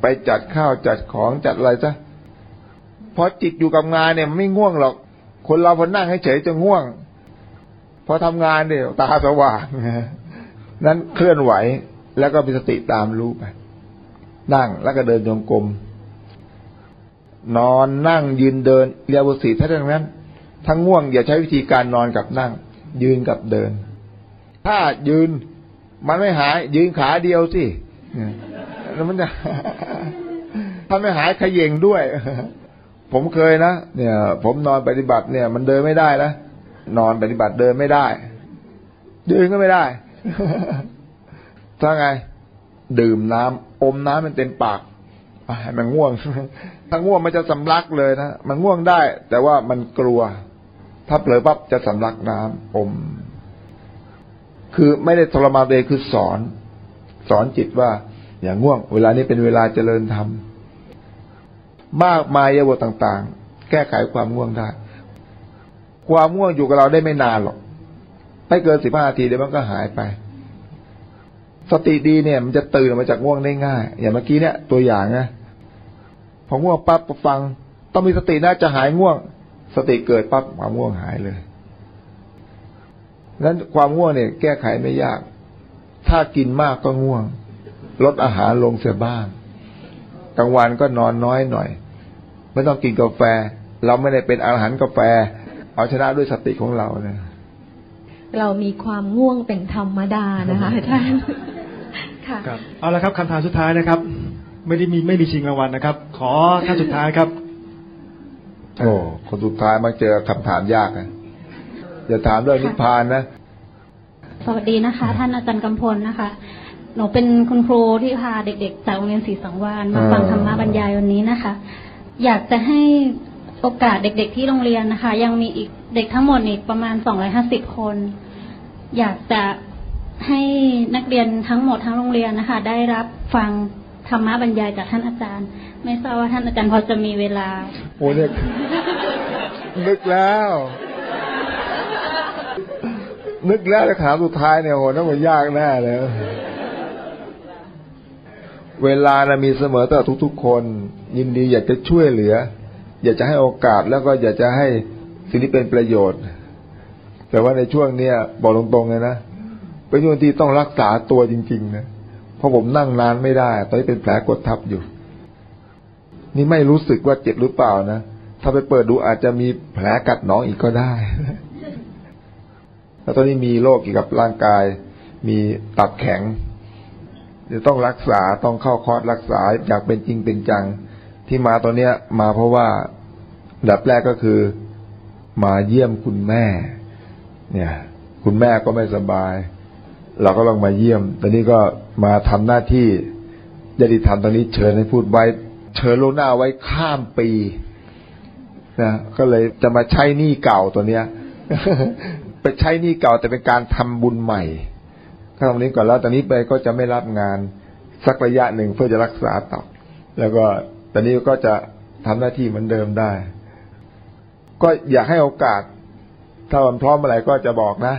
ไปจัดข้าวจัดของจัดอะไรซะพอจิตอยู่กับงานเนี่ยมันไม่ง่วงหรอก คนเราพอนั่งให้เฉยจะง่วง พอทำงานเนี่ยตาสว่างนั้นเคลื่อนไหวแล้วก็มีสติตามรู้ไปนั่งแล้วก็เดินจงกรมนอนนั่งยืนเดินเรียบสีถ้าดังนั้น ทั้งง่วงอย่าใช้วิธีการนอนกับนั่ง ยืนกับเดิน ถ้ายืนมันไม่หาย ยืนขาเดียวสิแล้วมันจะถ้าไม่หายขย่งด้วย ผมเคยนะเนี่ย ผมนอนปฏิบัติเนี่ย มันเดินไม่ได้นะ นอนปฏิบัติเดินไม่ได้ยืนก็ไม่ได้ถ้าไง ดื่มน้ำอมน้ำมันเต็มปากให้มันง่วงถ้าง่วงมันจะสำลักเลยนะมันง่วงได้ แต่ว่ามันกลัว ถ้าเผลอปั๊บจะสำลักน้ำอม คือไม่ได้ทรมานตัวเองคือสอน สอนจิตว่า อย่างง่วง เวลานี้เป็นเวลาเจริญธรรมมากมายยบทต่าง ๆ แก้ไขความง่วงได้ ความง่วงอยู่กับเราได้ไม่นานหรอกไม่เกินสิบห้านาทีเดี๋ยวมันก็หายไป สติดีเนี่ย มันจะตื่นมาจากง่วงได้ง่าย อย่างเมื่อกี้เนี่ยตัวอย่างนะพอง่วงปั๊บฟัง ต้องมีสตินะจะหายง่วง สติเกิดปั๊บความง่วงหายเลยนั้นความง่วงเนี่ย แก้ไขไม่ยาก ถ้ากินมากก็ง่วง ลดอาหารลงเสียบ้างกลางวันก็นอนน้อยหน่อย ไม่ต้องกินกาแฟ เราไม่ได้เป็นอาหารกาแฟ เอาชนะด้วยสติของเราเนี่ยเรามีความง่วงเป็นธรรมดานะคะอาจารย์ค่ะครับเอาละครับคำถามสุดท้ายนะครับ ไม่ได้มีไม่มีชิงรางวัลนะครับ ขอท่านสุดท้ายครับโอ้คนสุดท้ายมาเจอคำถามยากนะอย่าถามเรื่องนิพพานนะสวัสดีนะคะ ท่านอาจารย์กำพลนะคะ หนูเป็นคุณครูที่พาเด็กๆจากโรงเรียนศรีสังวานมาฟังธรรมะบรรยายวันนี้นะคะ อยากจะให้ โอกาสเด็กๆที่โรงเรียนนะคะ ยังมีอีกเด็กทั้งหมดอีกประมาณสองร้อยห้าสิบคน อยากจะให้นักเรียนทั้งหมดทั้งโรงเรียนนะคะ ได้รับฟังธรรมะบรรยายจากท่านอาจารย์ ไม่ทราบว่าท่านอาจารย์พอจะมีเวลาโอ้เนี่ยนึกแล้ว นึกแล้วถามสุดท้ายเนี่ยโหน่าจะยากแน่เลยเวลานะมีเสมอต่อทุกๆคน ยินดีอยากจะช่วยเหลือ อยากจะให้โอกาสแล้วก็อยากจะให้สิ่งที่เป็นประโยชน์ แต่ว่าในช่วงเนี้ยบอกตรงๆเลยนะเป็นช่วงที่ต้องรักษาตัวจริงๆนะเพราะผมนั่งนานไม่ได้ ตอนนี้เป็นแผลกดทับอยู่ นี่ไม่รู้สึกว่าเจ็บหรือเปล่านะถ้าไปเปิดดูอาจจะมีแผลกัดหนองอีกก็ได้แล้วตอนนี้มีโรคเกี่ยวกับร่างกาย มีตับแข็งจะต้องรักษาต้องเข้าคอร์สรักษาอยากเป็นจริงเป็นจัง ที่มาตอนเนี้ย มาเพราะว่าดับแรกก็คือ มาเยี่ยมคุณแม่ เนี่ย คุณแม่ก็ไม่สบาย เราก็ลองมาเยี่ยม ตอนนี้ก็มาทำหน้าที่ญาติธรรมตอนนี้เชิญให้พูดไว้ เชิญลวงหน้าไว้ข้ามปีนะก็เลยจะมาใช้หนี้เก่าตัวเนี้ยไปใช้หนี้เก่าแต่เป็นการทำบุญใหม่ถ้าตรงนี้ก่อนแล้วตอนนี้ไปก็จะไม่รับงานสักระยะหนึ่งเพื่อจะรักษาต่อแล้วก็ ตอนนี้ก็จะทำหน้าที่เหมือนเดิมได้ ก็อยากให้โอกาส ถ้ามันพร้อมเมื่อไหร่ก็จะบอกนะ